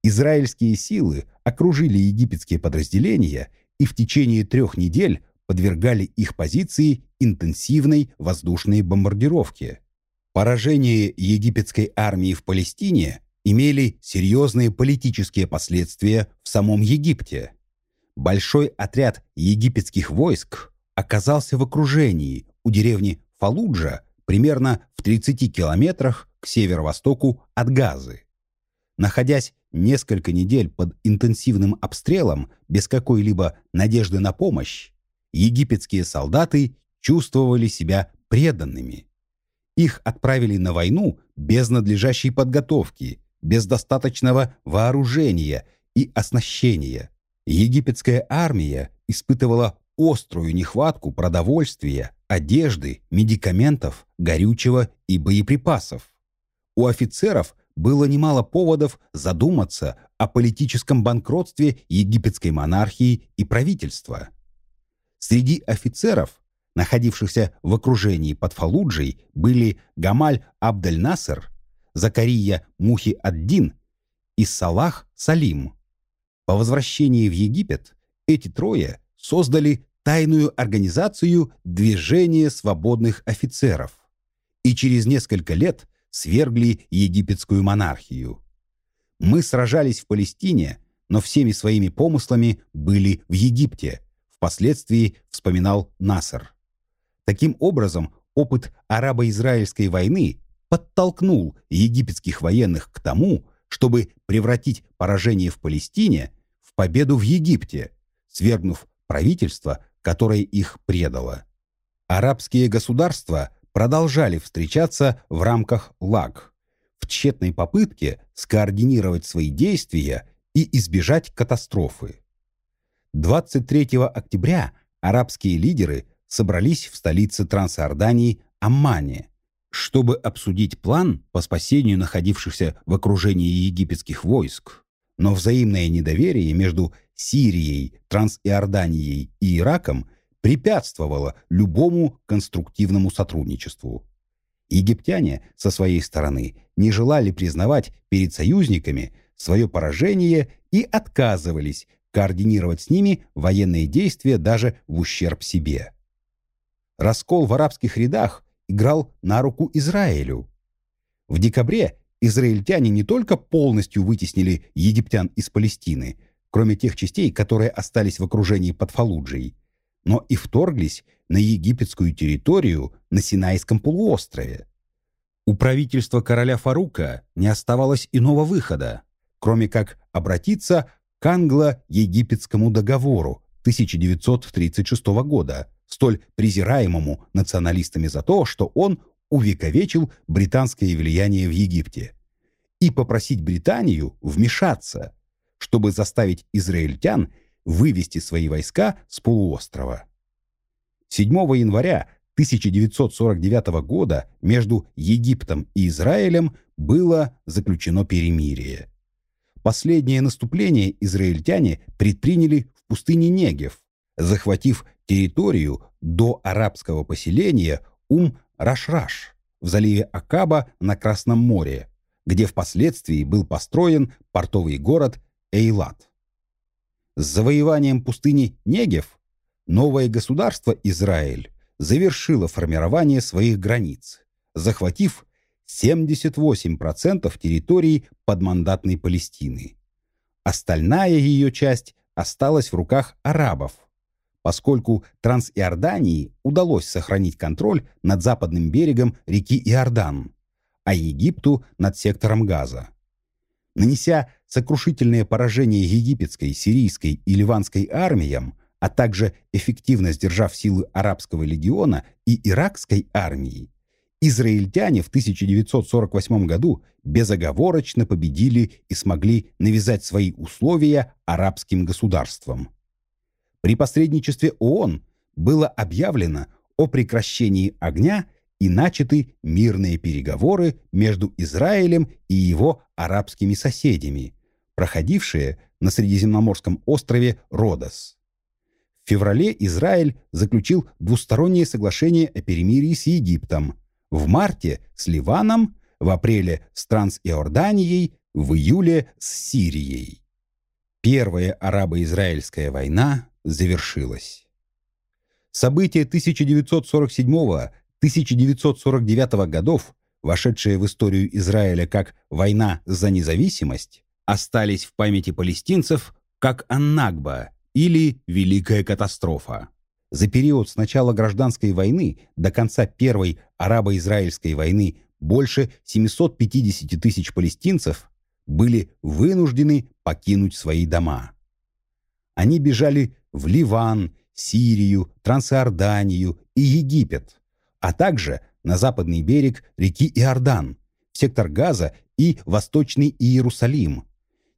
S1: Израильские силы окружили египетские подразделения и в течение трех недель подвергали их позиции интенсивной воздушной бомбардировке – Поражение египетской армии в Палестине имели серьезные политические последствия в самом Египте. Большой отряд египетских войск оказался в окружении у деревни Фалуджа примерно в 30 километрах к северо-востоку от Газы. Находясь несколько недель под интенсивным обстрелом без какой-либо надежды на помощь, египетские солдаты чувствовали себя преданными. Их отправили на войну без надлежащей подготовки, без достаточного вооружения и оснащения. Египетская армия испытывала острую нехватку продовольствия, одежды, медикаментов, горючего и боеприпасов. У офицеров было немало поводов задуматься о политическом банкротстве египетской монархии и правительства. Среди офицеров находившихся в окружении под Фалуджей, были Гамаль Абдель-Насер, Закария Мухи-ад-Дин и Салах Салим. По возвращении в Египет эти трое создали тайную организацию Движения свободных офицеров и через несколько лет свергли египетскую монархию. Мы сражались в Палестине, но всеми своими помыслами были в Египте, впоследствии вспоминал Насер. Таким образом, опыт арабо-израильской войны подтолкнул египетских военных к тому, чтобы превратить поражение в Палестине в победу в Египте, свергнув правительство, которое их предало. Арабские государства продолжали встречаться в рамках ЛАГ в тщетной попытке скоординировать свои действия и избежать катастрофы. 23 октября арабские лидеры собрались в столице Трансиордании Аммане, чтобы обсудить план по спасению находившихся в окружении египетских войск. Но взаимное недоверие между Сирией, Трансиорданией и Ираком препятствовало любому конструктивному сотрудничеству. Египтяне со своей стороны не желали признавать перед союзниками свое поражение и отказывались координировать с ними военные действия даже в ущерб себе. Раскол в арабских рядах играл на руку Израилю. В декабре израильтяне не только полностью вытеснили египтян из Палестины, кроме тех частей, которые остались в окружении под Фалуджей, но и вторглись на египетскую территорию на Синайском полуострове. У правительства короля Фарука не оставалось иного выхода, кроме как обратиться к англо-египетскому договору 1936 года, столь презираемому националистами за то, что он увековечил британское влияние в Египте, и попросить Британию вмешаться, чтобы заставить израильтян вывести свои войска с полуострова. 7 января 1949 года между Египтом и Израилем было заключено перемирие. Последнее наступление израильтяне предприняли в пустыне Негев, захватив территорию до арабского поселения Ум-Раш-Раш в заливе Акаба на Красном море, где впоследствии был построен портовый город Эйлат. С завоеванием пустыни Негев новое государство Израиль завершило формирование своих границ, захватив 78% территории подмандатной Палестины. Остальная ее часть осталась в руках арабов, поскольку Трансиордании удалось сохранить контроль над западным берегом реки Иордан, а Египту над сектором Газа. Нанеся сокрушительное поражение египетской, сирийской и ливанской армиям, а также эффективно сдержав силы арабского легиона и иракской армии, израильтяне в 1948 году безоговорочно победили и смогли навязать свои условия арабским государствам. При посредничестве ООН было объявлено о прекращении огня и начаты мирные переговоры между Израилем и его арабскими соседями, проходившие на Средиземноморском острове Родос. В феврале Израиль заключил двустороннее соглашение о перемирии с Египтом, в марте с Ливаном, в апреле с Трансиорданией, в июле с Сирией. Первая арабо-израильская война завершилась. События 1947-1949 годов, вошедшие в историю Израиля как «война за независимость», остались в памяти палестинцев как Аннагба или Великая катастрофа. За период с начала гражданской войны до конца Первой арабо-израильской войны больше 750 тысяч палестинцев были вынуждены покинуть свои дома. Они бежали в Ливан, Сирию, Трансиорданию и Египет, а также на западный берег реки Иордан, в сектор Газа и Восточный Иерусалим,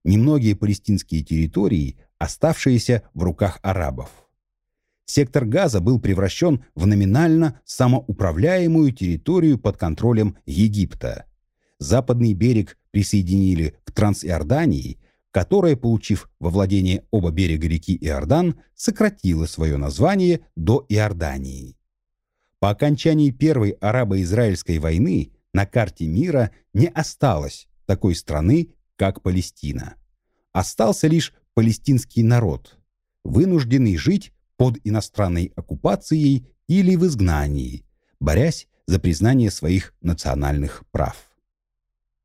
S1: немногие палестинские территории, оставшиеся в руках арабов. Сектор Газа был превращен в номинально самоуправляемую территорию под контролем Египта. Западный берег присоединили к Трансиордании, которая, получив во владение оба берега реки Иордан, сократила свое название до Иордании. По окончании Первой арабо-израильской войны на карте мира не осталось такой страны, как Палестина. Остался лишь палестинский народ, вынужденный жить под иностранной оккупацией или в изгнании, борясь за признание своих национальных прав.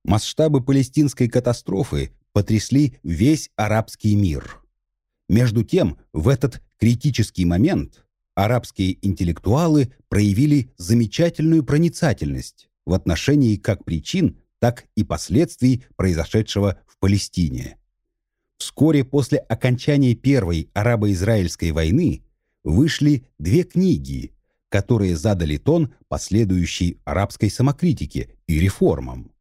S1: Масштабы палестинской катастрофы потрясли весь арабский мир. Между тем, в этот критический момент арабские интеллектуалы проявили замечательную проницательность в отношении как причин, так и последствий произошедшего в Палестине. Вскоре после окончания Первой арабо-израильской войны вышли две книги, которые задали тон последующей арабской самокритике и реформам.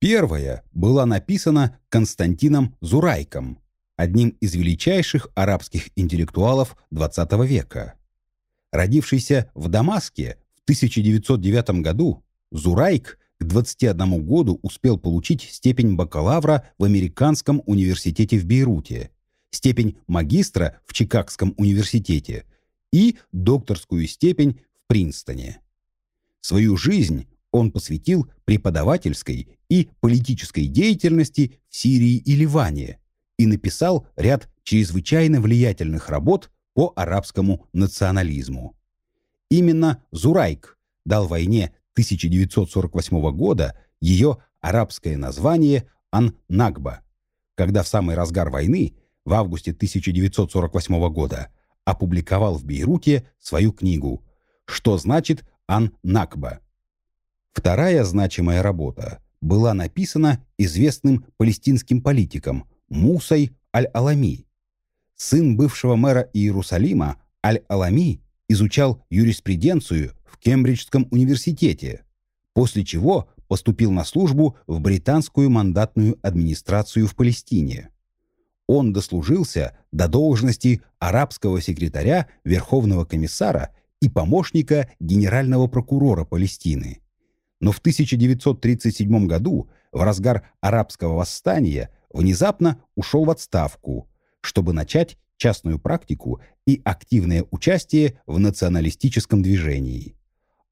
S1: Первая была написана Константином Зурайком, одним из величайших арабских интеллектуалов XX века. Родившийся в Дамаске в 1909 году, Зурайк к 21 году успел получить степень бакалавра в Американском университете в Бейруте, степень магистра в Чикагском университете и докторскую степень в Принстоне. Свою жизнь он посвятил преподавательской и политической деятельности в Сирии и Ливане и написал ряд чрезвычайно влиятельных работ по арабскому национализму. Именно Зурайк дал войне 1948 года ее арабское название Ан-Нагба, когда в самый разгар войны, в августе 1948 года, опубликовал в Бейруте свою книгу «Что значит Ан-Накба?». Вторая значимая работа была написана известным палестинским политиком Мусой Аль-Алами. Сын бывшего мэра Иерусалима Аль-Алами изучал юриспруденцию в Кембриджском университете, после чего поступил на службу в британскую мандатную администрацию в Палестине. Он дослужился до должности арабского секретаря Верховного комиссара и помощника генерального прокурора Палестины. Но в 1937 году, в разгар арабского восстания, внезапно ушел в отставку, чтобы начать частную практику и активное участие в националистическом движении.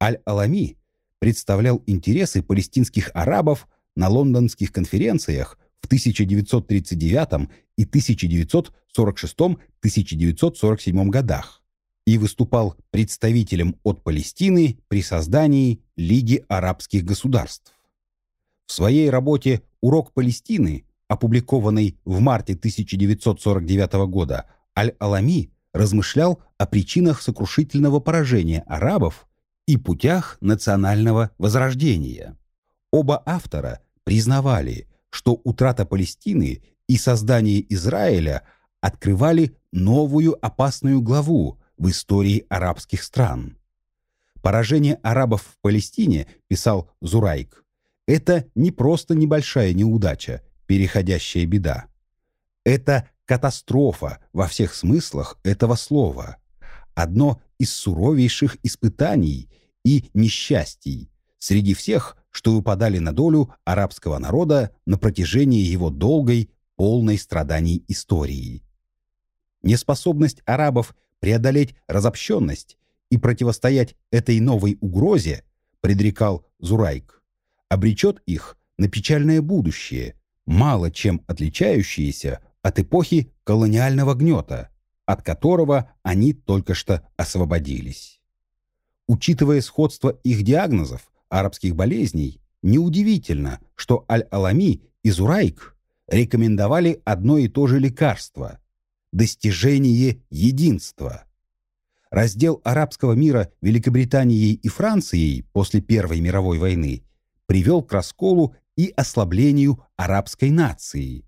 S1: Аль-Алами представлял интересы палестинских арабов на лондонских конференциях в 1939 и 1946-1947 годах и выступал представителем от Палестины при создании Лиги арабских государств. В своей работе «Урок Палестины», опубликованной в марте 1949 года, Аль-Алами размышлял о причинах сокрушительного поражения арабов и путях национального возрождения. Оба автора признавали, что утрата Палестины и создание Израиля открывали новую опасную главу в истории арабских стран. Поражение арабов в Палестине, писал Зурайк, это не просто небольшая неудача, переходящая беда. Это катастрофа во всех смыслах этого слова. Одно из суровейших испытаний и несчастий среди всех, что выпадали на долю арабского народа на протяжении его долгой, полной страданий истории. Неспособность арабов преодолеть разобщенность и противостоять этой новой угрозе, предрекал Зурайк, обречет их на печальное будущее, мало чем отличающееся от эпохи колониального гнета, от которого они только что освободились. Учитывая сходство их диагнозов, арабских болезней, неудивительно, что Аль-Алами и Зурайк рекомендовали одно и то же лекарство – достижение единства. Раздел арабского мира Великобританией и Францией после Первой мировой войны привел к расколу и ослаблению арабской нации,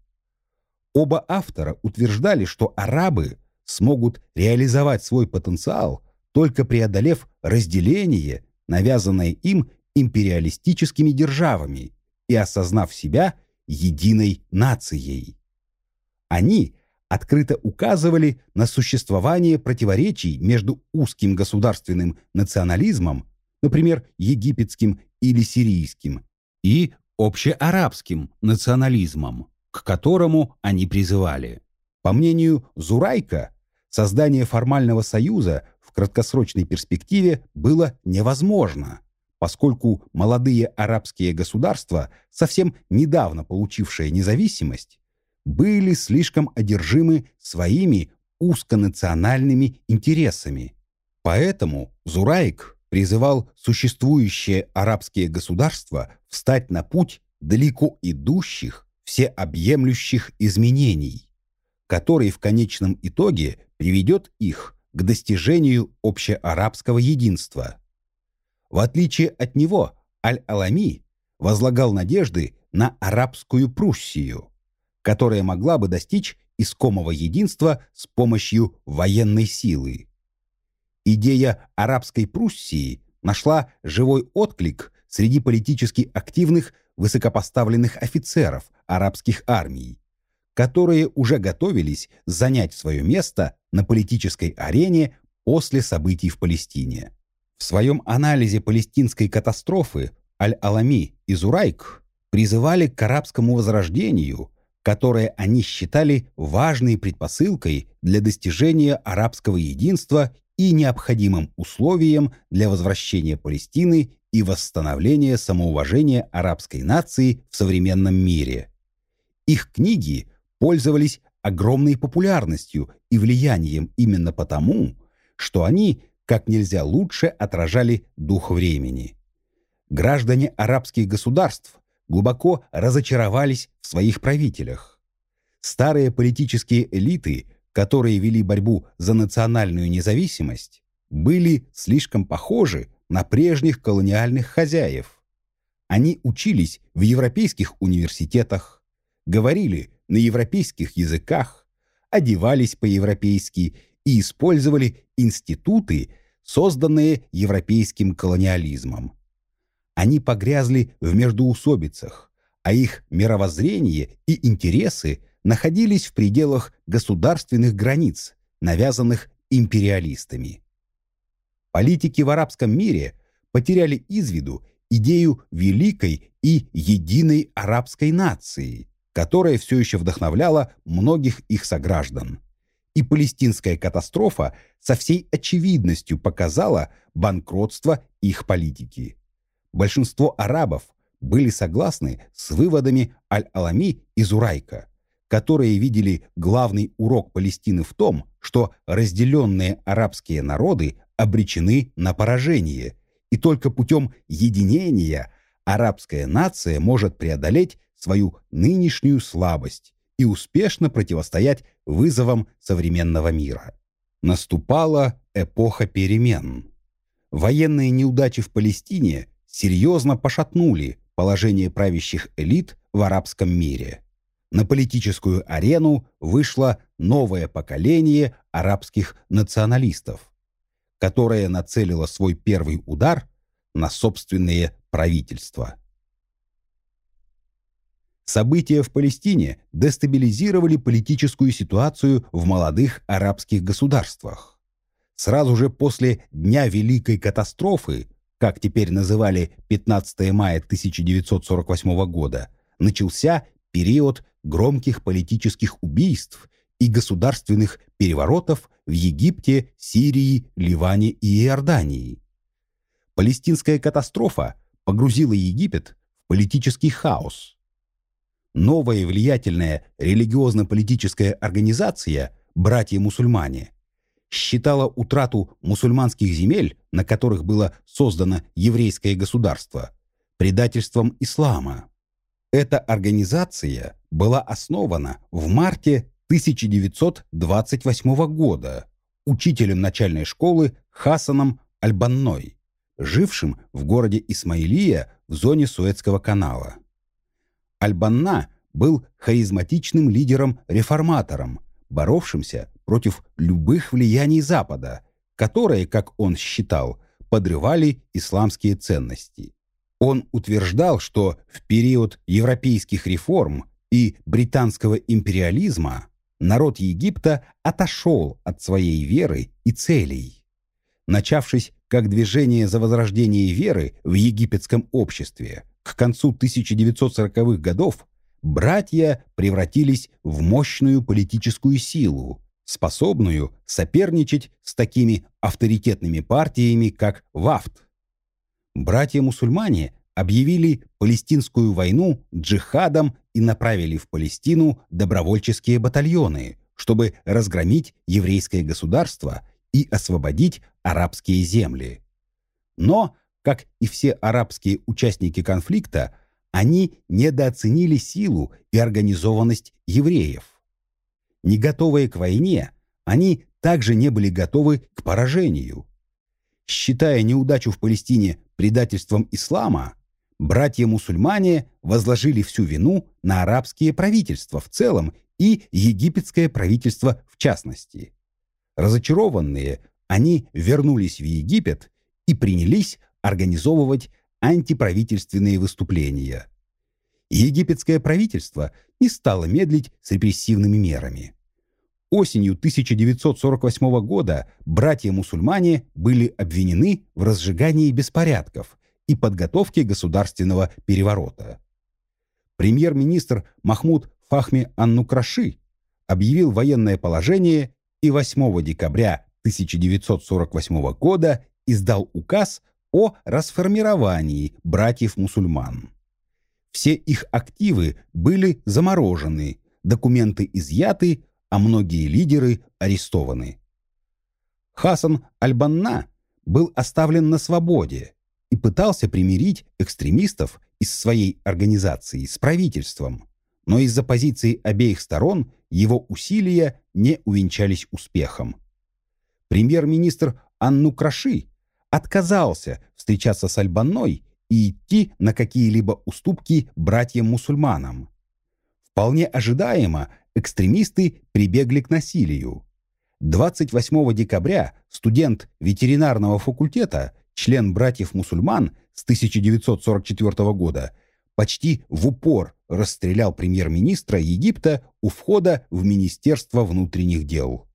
S1: Оба автора утверждали, что арабы смогут реализовать свой потенциал, только преодолев разделение, навязанное им империалистическими державами, и осознав себя единой нацией. Они открыто указывали на существование противоречий между узким государственным национализмом, например, египетским или сирийским, и общеарабским национализмом к которому они призывали. По мнению Зурайка, создание формального союза в краткосрочной перспективе было невозможно, поскольку молодые арабские государства, совсем недавно получившие независимость, были слишком одержимы своими узконациональными интересами. Поэтому Зурайк призывал существующие арабские государства встать на путь далеко идущих всеобъемлющих изменений, который в конечном итоге приведет их к достижению общеарабского единства. В отличие от него, Аль-Алами возлагал надежды на арабскую Пруссию, которая могла бы достичь искомого единства с помощью военной силы. Идея арабской Пруссии нашла живой отклик среди политически активных высокопоставленных офицеров арабских армий, которые уже готовились занять свое место на политической арене после событий в Палестине. В своем анализе палестинской катастрофы Аль-Алами и Зурайк призывали к арабскому возрождению, которое они считали важной предпосылкой для достижения арабского единства и необходимым условием для возвращения Палестины и восстановления самоуважения арабской нации в современном мире. Их книги пользовались огромной популярностью и влиянием именно потому, что они как нельзя лучше отражали дух времени. Граждане арабских государств глубоко разочаровались в своих правителях. Старые политические элиты, которые вели борьбу за национальную независимость, были слишком похожи на прежних колониальных хозяев. Они учились в европейских университетах, говорили на европейских языках, одевались по-европейски и использовали институты, созданные европейским колониализмом. Они погрязли в междоусобицах, а их мировоззрение и интересы находились в пределах государственных границ, навязанных империалистами. Политики в арабском мире потеряли из виду идею великой и единой арабской нации, которая все еще вдохновляла многих их сограждан. И палестинская катастрофа со всей очевидностью показала банкротство их политики большинство арабов были согласны с выводами Аль-Алами и Зурайка, которые видели главный урок Палестины в том, что разделенные арабские народы обречены на поражение, и только путем единения арабская нация может преодолеть свою нынешнюю слабость и успешно противостоять вызовам современного мира. Наступала эпоха перемен. Военные неудачи в Палестине серьезно пошатнули положение правящих элит в арабском мире. На политическую арену вышло новое поколение арабских националистов, которое нацелило свой первый удар на собственные правительства. События в Палестине дестабилизировали политическую ситуацию в молодых арабских государствах. Сразу же после Дня Великой катастрофы как теперь называли 15 мая 1948 года, начался период громких политических убийств и государственных переворотов в Египте, Сирии, Ливане и Иордании. Палестинская катастрофа погрузила Египет в политический хаос. Новая влиятельная религиозно-политическая организация «Братья-мусульмане» считала утрату мусульманских земель, на которых было создано еврейское государство, предательством ислама. Эта организация была основана в марте 1928 года учителем начальной школы Хасаном Альбанной, жившим в городе Исмаилия в зоне Суэцкого канала. Альбанна был харизматичным лидером-реформатором, боровшимся против любых влияний Запада, которые, как он считал, подрывали исламские ценности. Он утверждал, что в период европейских реформ и британского империализма народ Египта отошел от своей веры и целей. Начавшись как движение за возрождение веры в египетском обществе, к концу 1940-х годов братья превратились в мощную политическую силу, способную соперничать с такими авторитетными партиями, как ВАФТ. Братья-мусульмане объявили палестинскую войну джихадом и направили в Палестину добровольческие батальоны, чтобы разгромить еврейское государство и освободить арабские земли. Но, как и все арабские участники конфликта, они недооценили силу и организованность евреев. Не готовые к войне, они также не были готовы к поражению. Считая неудачу в Палестине предательством ислама, братья-мусульмане возложили всю вину на арабские правительства в целом и египетское правительство в частности. Разочарованные, они вернулись в Египет и принялись организовывать антиправительственные выступления. Египетское правительство не стало медлить с репрессивными мерами. Осенью 1948 года братья-мусульмане были обвинены в разжигании беспорядков и подготовке государственного переворота. Премьер-министр Махмуд Фахми Аннукраши объявил военное положение и 8 декабря 1948 года издал указ о расформировании братьев-мусульман. Все их активы были заморожены, документы изъяты, а многие лидеры арестованы. Хасан Аль-Банна был оставлен на свободе и пытался примирить экстремистов из своей организации с правительством, но из-за позиции обеих сторон его усилия не увенчались успехом. Премьер-министр Анну Краши отказался встречаться с Альбаной и идти на какие-либо уступки братьям-мусульманам. Вполне ожидаемо экстремисты прибегли к насилию. 28 декабря студент ветеринарного факультета, член братьев-мусульман с 1944 года, почти в упор расстрелял премьер-министра Египта у входа в Министерство внутренних дел.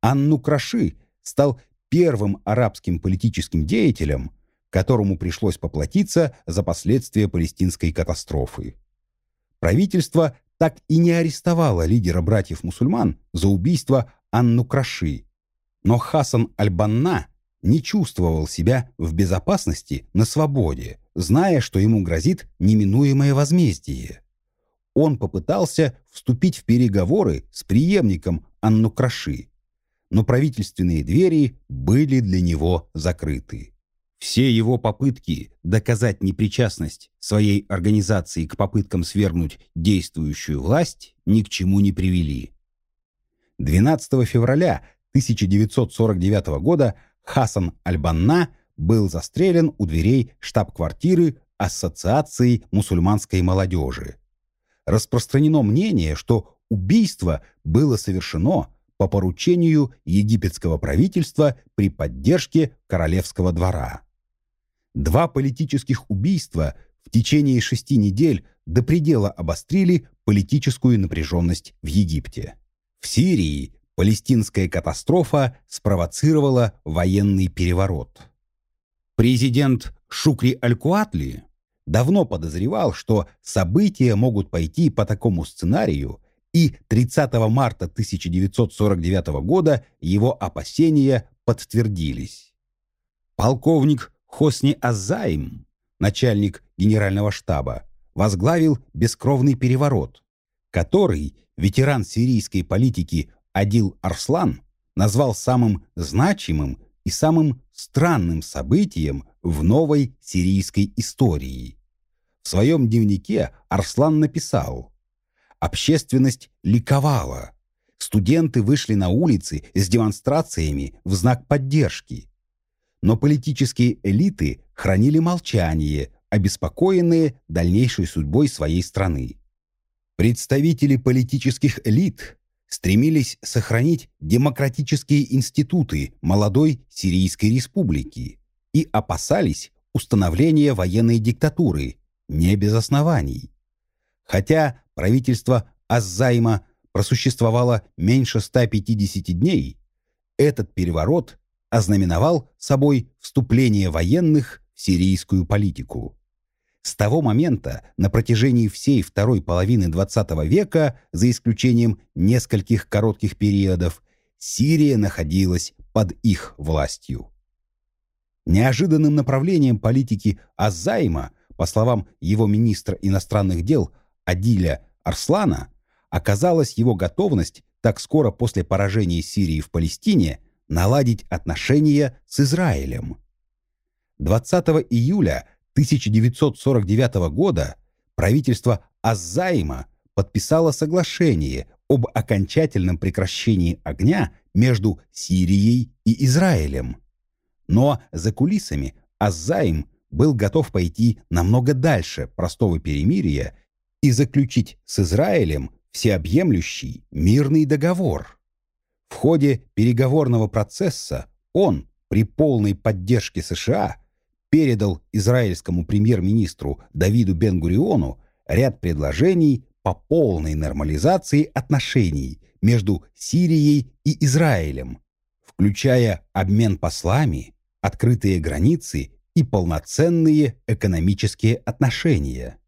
S1: Анну Краши стал первым арабским политическим деятелем, которому пришлось поплатиться за последствия палестинской катастрофы. Правительство так и не арестовало лидера братьев-мусульман за убийство Анну Краши, но Хасан Аль-Банна не чувствовал себя в безопасности на свободе, зная, что ему грозит неминуемое возмездие. Он попытался вступить в переговоры с преемником Анну Краши, но правительственные двери были для него закрыты. Все его попытки доказать непричастность своей организации к попыткам свергнуть действующую власть ни к чему не привели. 12 февраля 1949 года Хасан Аль-Банна был застрелен у дверей штаб-квартиры Ассоциации мусульманской молодежи. Распространено мнение, что убийство было совершено по поручению египетского правительства при поддержке королевского двора. Два политических убийства в течение шести недель до предела обострили политическую напряженность в Египте. В Сирии палестинская катастрофа спровоцировала военный переворот. Президент Шукри Аль-Куатли давно подозревал, что события могут пойти по такому сценарию, и 30 марта 1949 года его опасения подтвердились. Полковник Хосни Азаим, начальник генерального штаба, возглавил бескровный переворот, который ветеран сирийской политики Адил Арслан назвал самым значимым и самым странным событием в новой сирийской истории. В своем дневнике Арслан написал Общественность ликовала. Студенты вышли на улицы с демонстрациями в знак поддержки. Но политические элиты хранили молчание, обеспокоенные дальнейшей судьбой своей страны. Представители политических элит стремились сохранить демократические институты молодой Сирийской республики и опасались установления военной диктатуры, не без оснований. Хотя правительство Аззайма просуществовало меньше 150 дней, этот переворот ознаменовал собой вступление военных в сирийскую политику. С того момента на протяжении всей второй половины XX века, за исключением нескольких коротких периодов, Сирия находилась под их властью. Неожиданным направлением политики Азайма, по словам его министра иностранных дел Адиля Арслана, оказалась его готовность так скоро после поражения Сирии в Палестине наладить отношения с Израилем. 20 июля 1949 года правительство Аззаима подписало соглашение об окончательном прекращении огня между Сирией и Израилем. Но за кулисами Аззаим был готов пойти намного дальше простого перемирия и заключить с Израилем всеобъемлющий мирный договор. В ходе переговорного процесса он при полной поддержке США передал израильскому премьер-министру Давиду Бен-Гуриону ряд предложений по полной нормализации отношений между Сирией и Израилем, включая обмен послами, открытые границы и полноценные экономические отношения.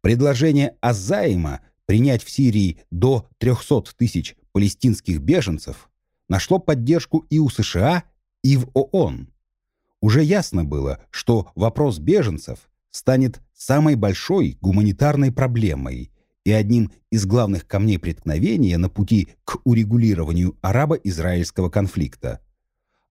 S1: Предложение Азаима принять в Сирии до 300 тысяч палестинских беженцев нашло поддержку и у США, и в ООН. Уже ясно было, что вопрос беженцев станет самой большой гуманитарной проблемой и одним из главных камней преткновения на пути к урегулированию арабо-израильского конфликта.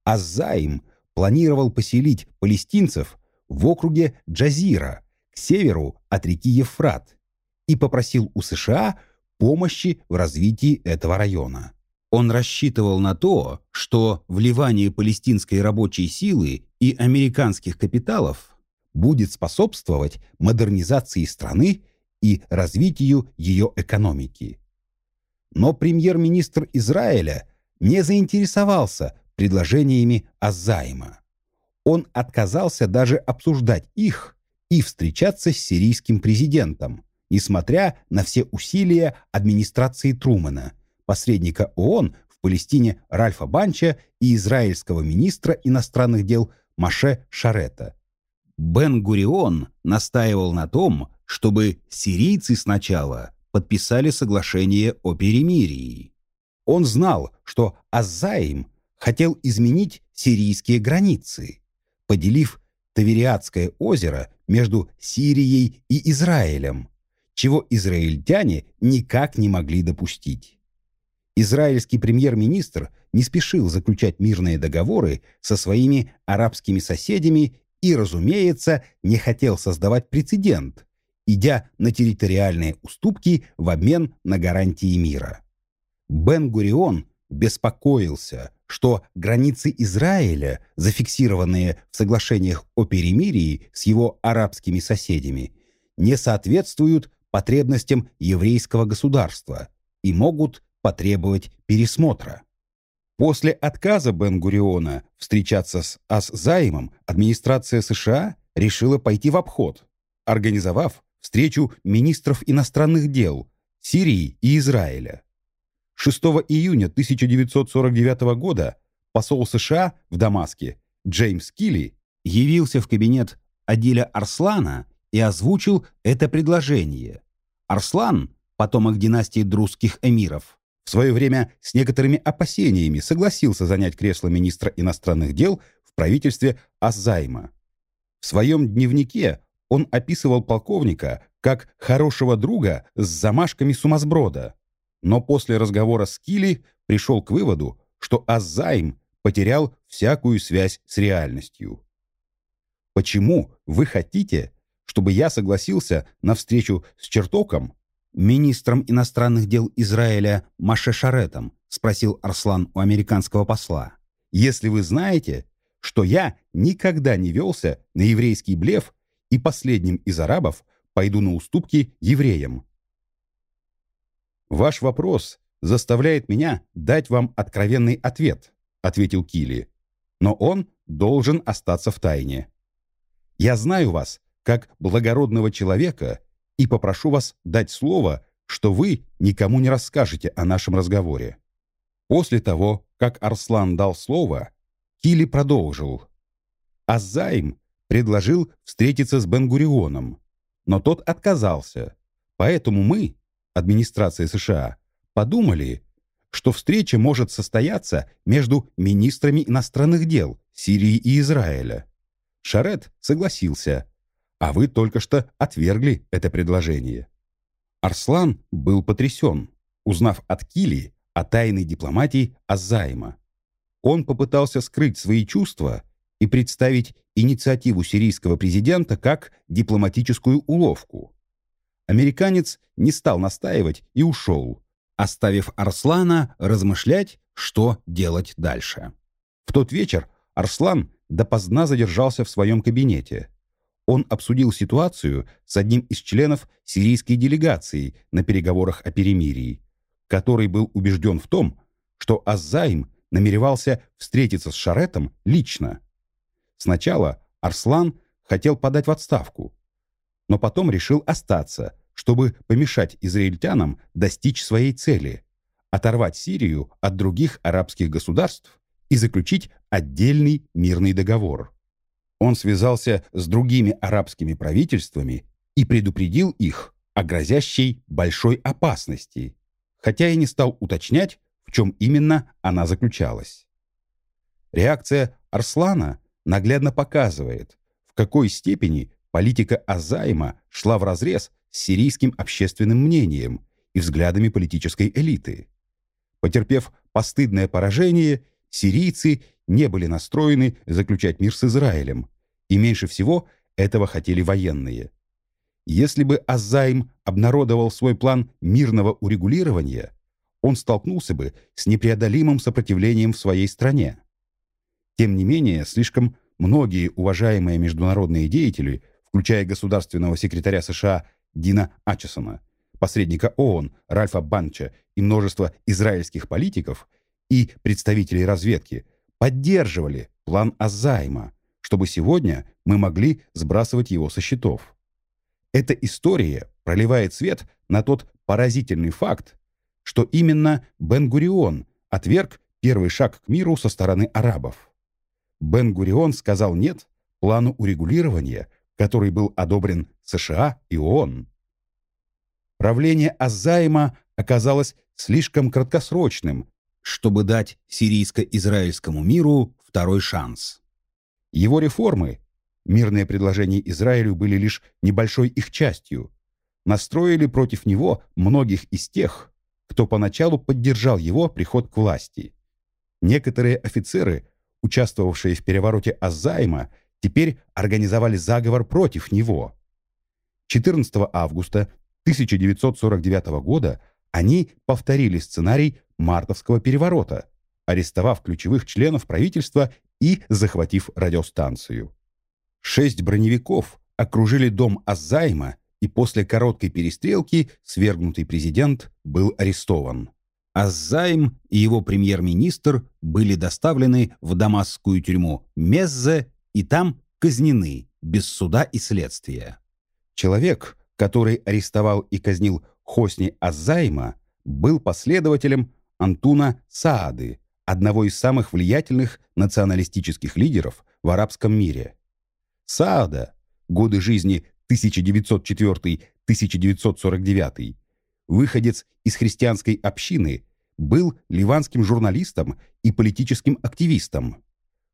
S1: Аззаим планировал поселить палестинцев в округе Джазира, к северу от реки Ефрат, и попросил у США помощи в развитии этого района. Он рассчитывал на то, что вливание палестинской рабочей силы и американских капиталов будет способствовать модернизации страны и развитию ее экономики. Но премьер-министр Израиля не заинтересовался предложениями Азайма. Он отказался даже обсуждать их и встречаться с сирийским президентом, несмотря на все усилия администрации Трумэна, посредника ООН в Палестине Ральфа Банча и израильского министра иностранных дел Маше Шарета. Бен-Гурион настаивал на том, чтобы сирийцы сначала подписали соглашение о перемирии. Он знал, что Азаим хотел изменить сирийские границы, поделив Тавериадское озеро между Сирией и Израилем, чего израильтяне никак не могли допустить. Израильский премьер-министр не спешил заключать мирные договоры со своими арабскими соседями и, разумеется, не хотел создавать прецедент, идя на территориальные уступки в обмен на гарантии мира. Бен-Гурион беспокоился, что границы Израиля, зафиксированные в соглашениях о перемирии с его арабскими соседями, не соответствуют потребностям еврейского государства и могут потребовать пересмотра. После отказа Бен-Гуриона встречаться с Ас-Займом администрация США решила пойти в обход, организовав встречу министров иностранных дел Сирии и Израиля. 6 июня 1949 года посол США в Дамаске Джеймс Килли явился в кабинет Адиля Арслана и озвучил это предложение. Арслан, потомок династии друзских эмиров, в свое время с некоторыми опасениями согласился занять кресло министра иностранных дел в правительстве Азайма. В своем дневнике он описывал полковника как хорошего друга с замашками сумасброда, но после разговора с Килли пришел к выводу, что Азайм потерял всякую связь с реальностью. Почему вы хотите, чтобы я согласился на встречу с Чертоком министром иностранных дел Израиля Маше Шаретом?» — спросил Арслан у американского посла. «Если вы знаете, что я никогда не велся на еврейский блеф и последним из арабов пойду на уступки евреям». «Ваш вопрос заставляет меня дать вам откровенный ответ», — ответил Килли. «Но он должен остаться в тайне. Я знаю вас как благородного человека и попрошу вас дать слово, что вы никому не расскажете о нашем разговоре». После того, как Арслан дал слово, Кили продолжил. Азайм предложил встретиться с Бенгурионом, но тот отказался. Поэтому мы, администрация США, подумали, что встреча может состояться между министрами иностранных дел Сирии и Израиля. Шарет согласился, а вы только что отвергли это предложение. Арслан был потрясен, узнав от Кили о тайной дипломатии Азайма. Он попытался скрыть свои чувства и представить инициативу сирийского президента как дипломатическую уловку. Американец не стал настаивать и ушел, оставив Арслана размышлять, что делать дальше. В тот вечер Арслан допоздна задержался в своем кабинете – он обсудил ситуацию с одним из членов сирийской делегации на переговорах о перемирии, который был убежден в том, что Аззайм намеревался встретиться с Шаретом лично. Сначала Арслан хотел подать в отставку, но потом решил остаться, чтобы помешать израильтянам достичь своей цели – оторвать Сирию от других арабских государств и заключить отдельный мирный договор. Он связался с другими арабскими правительствами и предупредил их о грозящей большой опасности, хотя и не стал уточнять, в чем именно она заключалась. Реакция Арслана наглядно показывает, в какой степени политика Азайма шла вразрез с сирийским общественным мнением и взглядами политической элиты. Потерпев постыдное поражение, сирийцы не были настроены заключать мир с Израилем, и меньше всего этого хотели военные. Если бы Азайм обнародовал свой план мирного урегулирования, он столкнулся бы с непреодолимым сопротивлением в своей стране. Тем не менее, слишком многие уважаемые международные деятели, включая государственного секретаря США Дина Ачесона, посредника ООН Ральфа Банча и множество израильских политиков и представителей разведки, поддерживали план Азайма, чтобы сегодня мы могли сбрасывать его со счетов. Эта история проливает свет на тот поразительный факт, что именно Бен-Гурион отверг первый шаг к миру со стороны арабов. Бен-Гурион сказал «нет» плану урегулирования, который был одобрен США и ООН. Правление Азайма оказалось слишком краткосрочным, чтобы дать сирийско-израильскому миру второй шанс. Его реформы, мирные предложения Израилю были лишь небольшой их частью, настроили против него многих из тех, кто поначалу поддержал его приход к власти. Некоторые офицеры, участвовавшие в перевороте Азайма, теперь организовали заговор против него. 14 августа 1949 года они повторили сценарий мартовского переворота, арестовав ключевых членов правительства и захватив радиостанцию. Шесть броневиков окружили дом Азайма, и после короткой перестрелки свергнутый президент был арестован. Азайм и его премьер-министр были доставлены в дамасскую тюрьму Меззе и там казнены без суда и следствия. Человек, который арестовал и казнил Хосни Азайма, был последователем Антуна Саады, одного из самых влиятельных националистических лидеров в арабском мире. Саада, годы жизни 1904-1949, выходец из христианской общины, был ливанским журналистом и политическим активистом.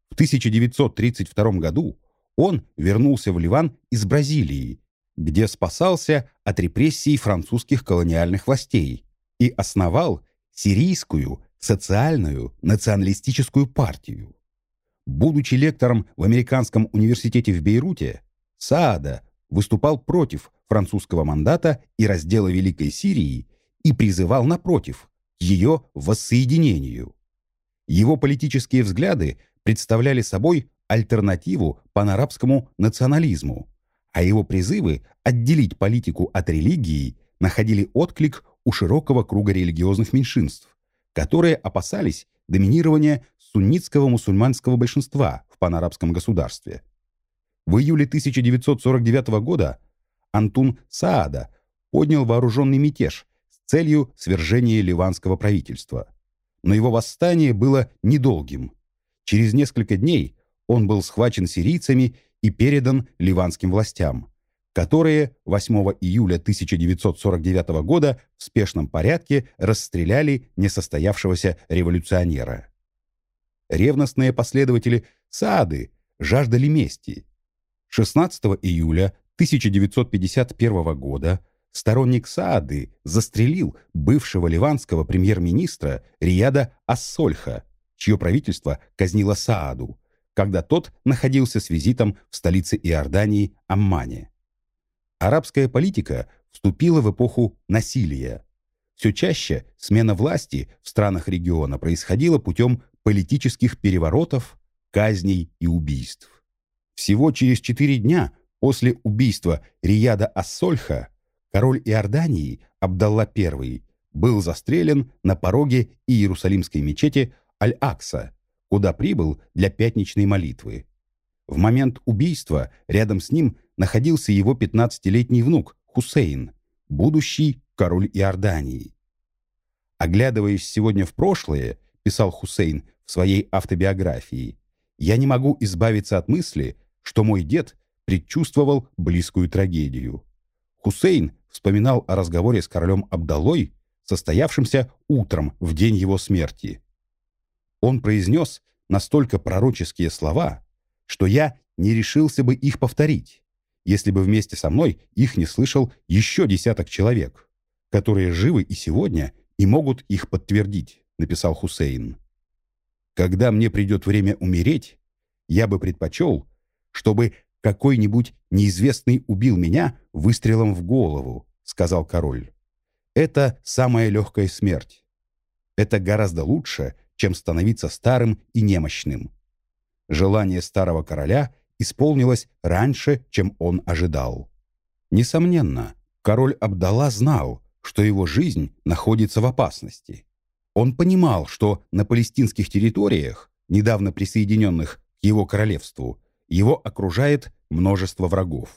S1: В 1932 году он вернулся в Ливан из Бразилии, где спасался от репрессий французских колониальных властей и основал сирийскую социальную националистическую партию. Будучи лектором в Американском университете в Бейруте, Саада выступал против французского мандата и раздела Великой Сирии и призывал, напротив, ее воссоединению. Его политические взгляды представляли собой альтернативу панарабскому национализму, а его призывы отделить политику от религии находили отклик у широкого круга религиозных меньшинств, которые опасались доминирования суннитского мусульманского большинства в панарабском государстве. В июле 1949 года Антун Саада поднял вооруженный мятеж с целью свержения ливанского правительства. Но его восстание было недолгим. Через несколько дней он был схвачен сирийцами и передан ливанским властям которые 8 июля 1949 года в спешном порядке расстреляли несостоявшегося революционера. Ревностные последователи Саады жаждали мести. 16 июля 1951 года сторонник Саады застрелил бывшего ливанского премьер-министра Рияда Ассольха, чье правительство казнило Сааду, когда тот находился с визитом в столице Иордании Аммане. Арабская политика вступила в эпоху насилия. Все чаще смена власти в странах региона происходила путем политических переворотов, казней и убийств. Всего через четыре дня после убийства Рияда Ассольха король Иордании Абдалла I был застрелен на пороге Иерусалимской мечети Аль-Акса, куда прибыл для пятничной молитвы. В момент убийства рядом с ним находился его 15-летний внук Хусейн, будущий король Иордании. Оглядываясь сегодня в прошлое, писал Хусейн в своей автобиографии, я не могу избавиться от мысли, что мой дед предчувствовал близкую трагедию. Хусейн вспоминал о разговоре с королем Абдалой, состоявшемся утром в день его смерти. Он произнес настолько пророческие слова, что я не решился бы их повторить, если бы вместе со мной их не слышал еще десяток человек, которые живы и сегодня и могут их подтвердить, написал Хусейн. Когда мне придет время умереть, я бы предпочел, чтобы какой-нибудь неизвестный убил меня выстрелом в голову, сказал король. Это самая легкая смерть. Это гораздо лучше, чем становиться старым и немощным. Желание старого короля исполнилось раньше, чем он ожидал. Несомненно, король Абдалла знал, что его жизнь находится в опасности. Он понимал, что на палестинских территориях, недавно присоединенных к его королевству, его окружает множество врагов.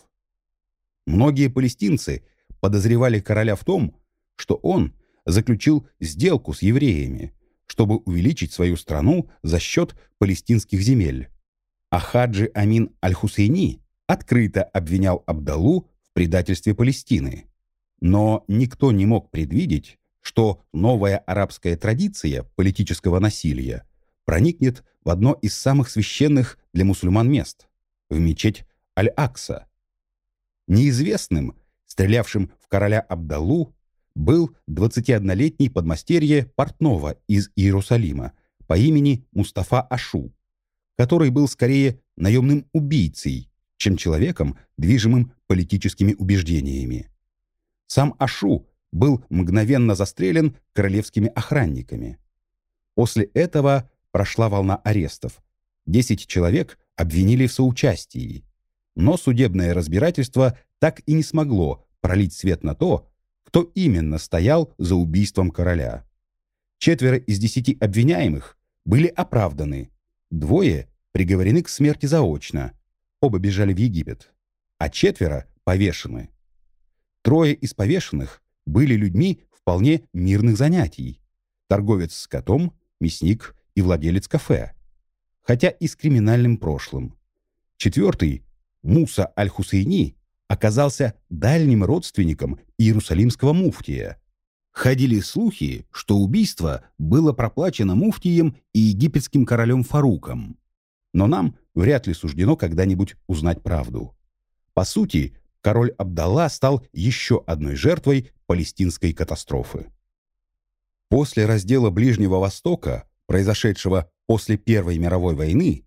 S1: Многие палестинцы подозревали короля в том, что он заключил сделку с евреями, чтобы увеличить свою страну за счет палестинских земель. А Хаджи Амин Аль-Хусейни открыто обвинял Абдалу в предательстве Палестины. Но никто не мог предвидеть, что новая арабская традиция политического насилия проникнет в одно из самых священных для мусульман мест – в мечеть Аль-Акса. Неизвестным, стрелявшим в короля Абдаллу, был 21-летний подмастерье портного из Иерусалима по имени Мустафа Ашу, который был скорее наемным убийцей, чем человеком, движимым политическими убеждениями. Сам Ашу был мгновенно застрелен королевскими охранниками. После этого прошла волна арестов. Десять человек обвинили в соучастии. Но судебное разбирательство так и не смогло пролить свет на то, кто именно стоял за убийством короля. Четверо из десяти обвиняемых были оправданы, двое приговорены к смерти заочно, оба бежали в Египет, а четверо повешены. Трое из повешенных были людьми вполне мирных занятий. Торговец с котом, мясник и владелец кафе. Хотя и с криминальным прошлым. Четвертый, Муса Аль-Хусейни, оказался дальним родственником иерусалимского муфтия. Ходили слухи, что убийство было проплачено муфтием и египетским королем Фаруком. Но нам вряд ли суждено когда-нибудь узнать правду. По сути, король Абдалла стал еще одной жертвой палестинской катастрофы. После раздела Ближнего Востока, произошедшего после Первой мировой войны,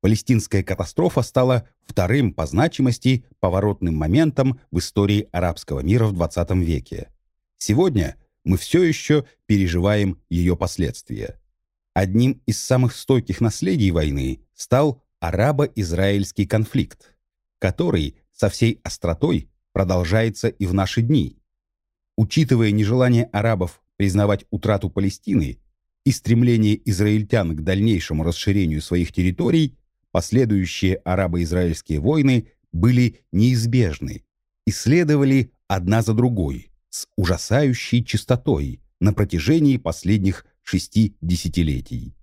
S1: Палестинская катастрофа стала вторым по значимости поворотным моментом в истории арабского мира в XX веке. Сегодня мы все еще переживаем ее последствия. Одним из самых стойких наследий войны стал арабо-израильский конфликт, который со всей остротой продолжается и в наши дни. Учитывая нежелание арабов признавать утрату Палестины и стремление израильтян к дальнейшему расширению своих территорий, последующие арабо-израильские войны были неизбежны и следовали одна за другой с ужасающей частотой на протяжении последних шести десятилетий.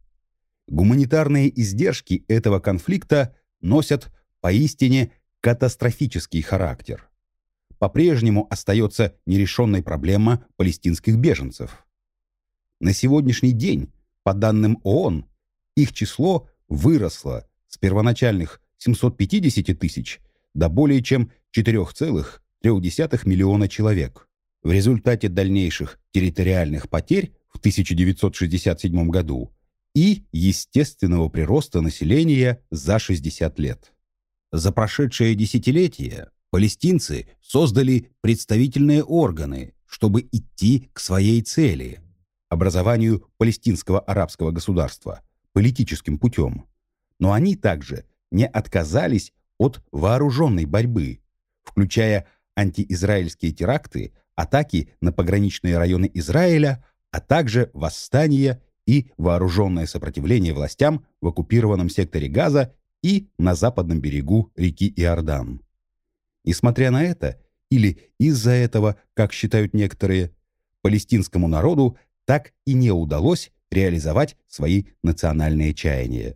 S1: Гуманитарные издержки этого конфликта носят поистине катастрофический характер. По-прежнему остается нерешенной проблема палестинских беженцев. На сегодняшний день, по данным ООН, их число выросло с первоначальных 750 тысяч до более чем 4,3 миллиона человек. В результате дальнейших территориальных потерь в 1967 году и естественного прироста населения за 60 лет. За прошедшее десятилетие палестинцы создали представительные органы, чтобы идти к своей цели – образованию палестинского арабского государства политическим путем но они также не отказались от вооруженной борьбы, включая антиизраильские теракты, атаки на пограничные районы Израиля, а также восстания и вооруженное сопротивление властям в оккупированном секторе Газа и на западном берегу реки Иордан. Несмотря на это, или из-за этого, как считают некоторые, палестинскому народу так и не удалось реализовать свои национальные чаяния.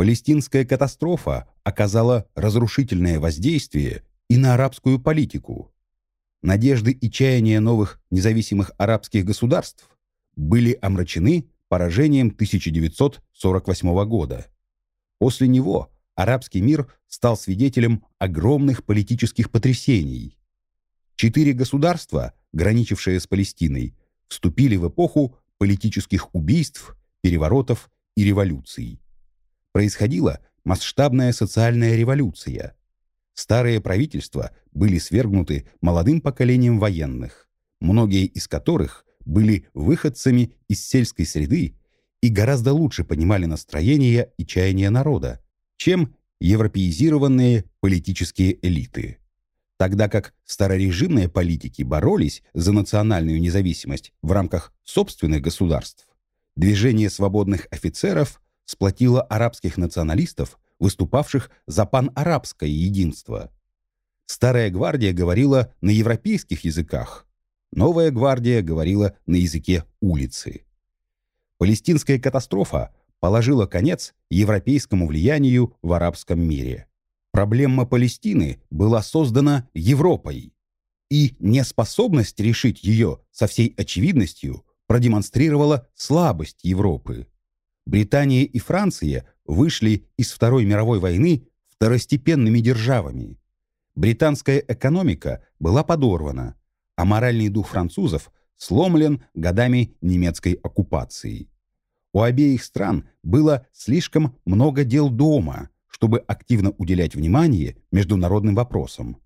S1: Палестинская катастрофа оказала разрушительное воздействие и на арабскую политику. Надежды и чаяния новых независимых арабских государств были омрачены поражением 1948 года. После него арабский мир стал свидетелем огромных политических потрясений. Четыре государства, граничившие с Палестиной, вступили в эпоху политических убийств, переворотов и революций. Происходила масштабная социальная революция. Старые правительства были свергнуты молодым поколением военных, многие из которых были выходцами из сельской среды и гораздо лучше понимали настроения и чаяния народа, чем европеизированные политические элиты. Тогда как старорежимные политики боролись за национальную независимость в рамках собственных государств, движение свободных офицеров сплотило арабских националистов, выступавших за панарабское единство. Старая гвардия говорила на европейских языках, новая гвардия говорила на языке улицы. Палестинская катастрофа положила конец европейскому влиянию в арабском мире. Проблема Палестины была создана Европой, и неспособность решить ее со всей очевидностью продемонстрировала слабость Европы. Британия и Франция вышли из Второй мировой войны второстепенными державами. Британская экономика была подорвана, а моральный дух французов сломлен годами немецкой оккупации. У обеих стран было слишком много дел дома, чтобы активно уделять внимание международным вопросам.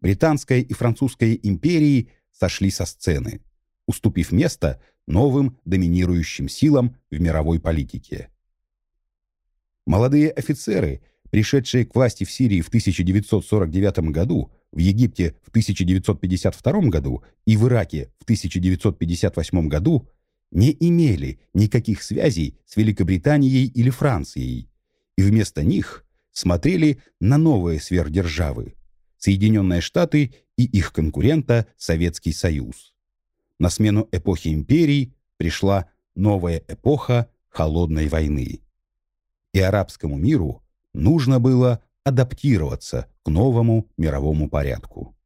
S1: Британская и французская империи сошли со сцены, уступив место новым доминирующим силам в мировой политике. Молодые офицеры, пришедшие к власти в Сирии в 1949 году, в Египте в 1952 году и в Ираке в 1958 году не имели никаких связей с Великобританией или Францией, и вместо них смотрели на новые сверхдержавы – Соединенные Штаты и их конкурента Советский Союз. На смену эпохи империй пришла новая эпоха холодной войны. И арабскому миру нужно было адаптироваться к новому мировому порядку.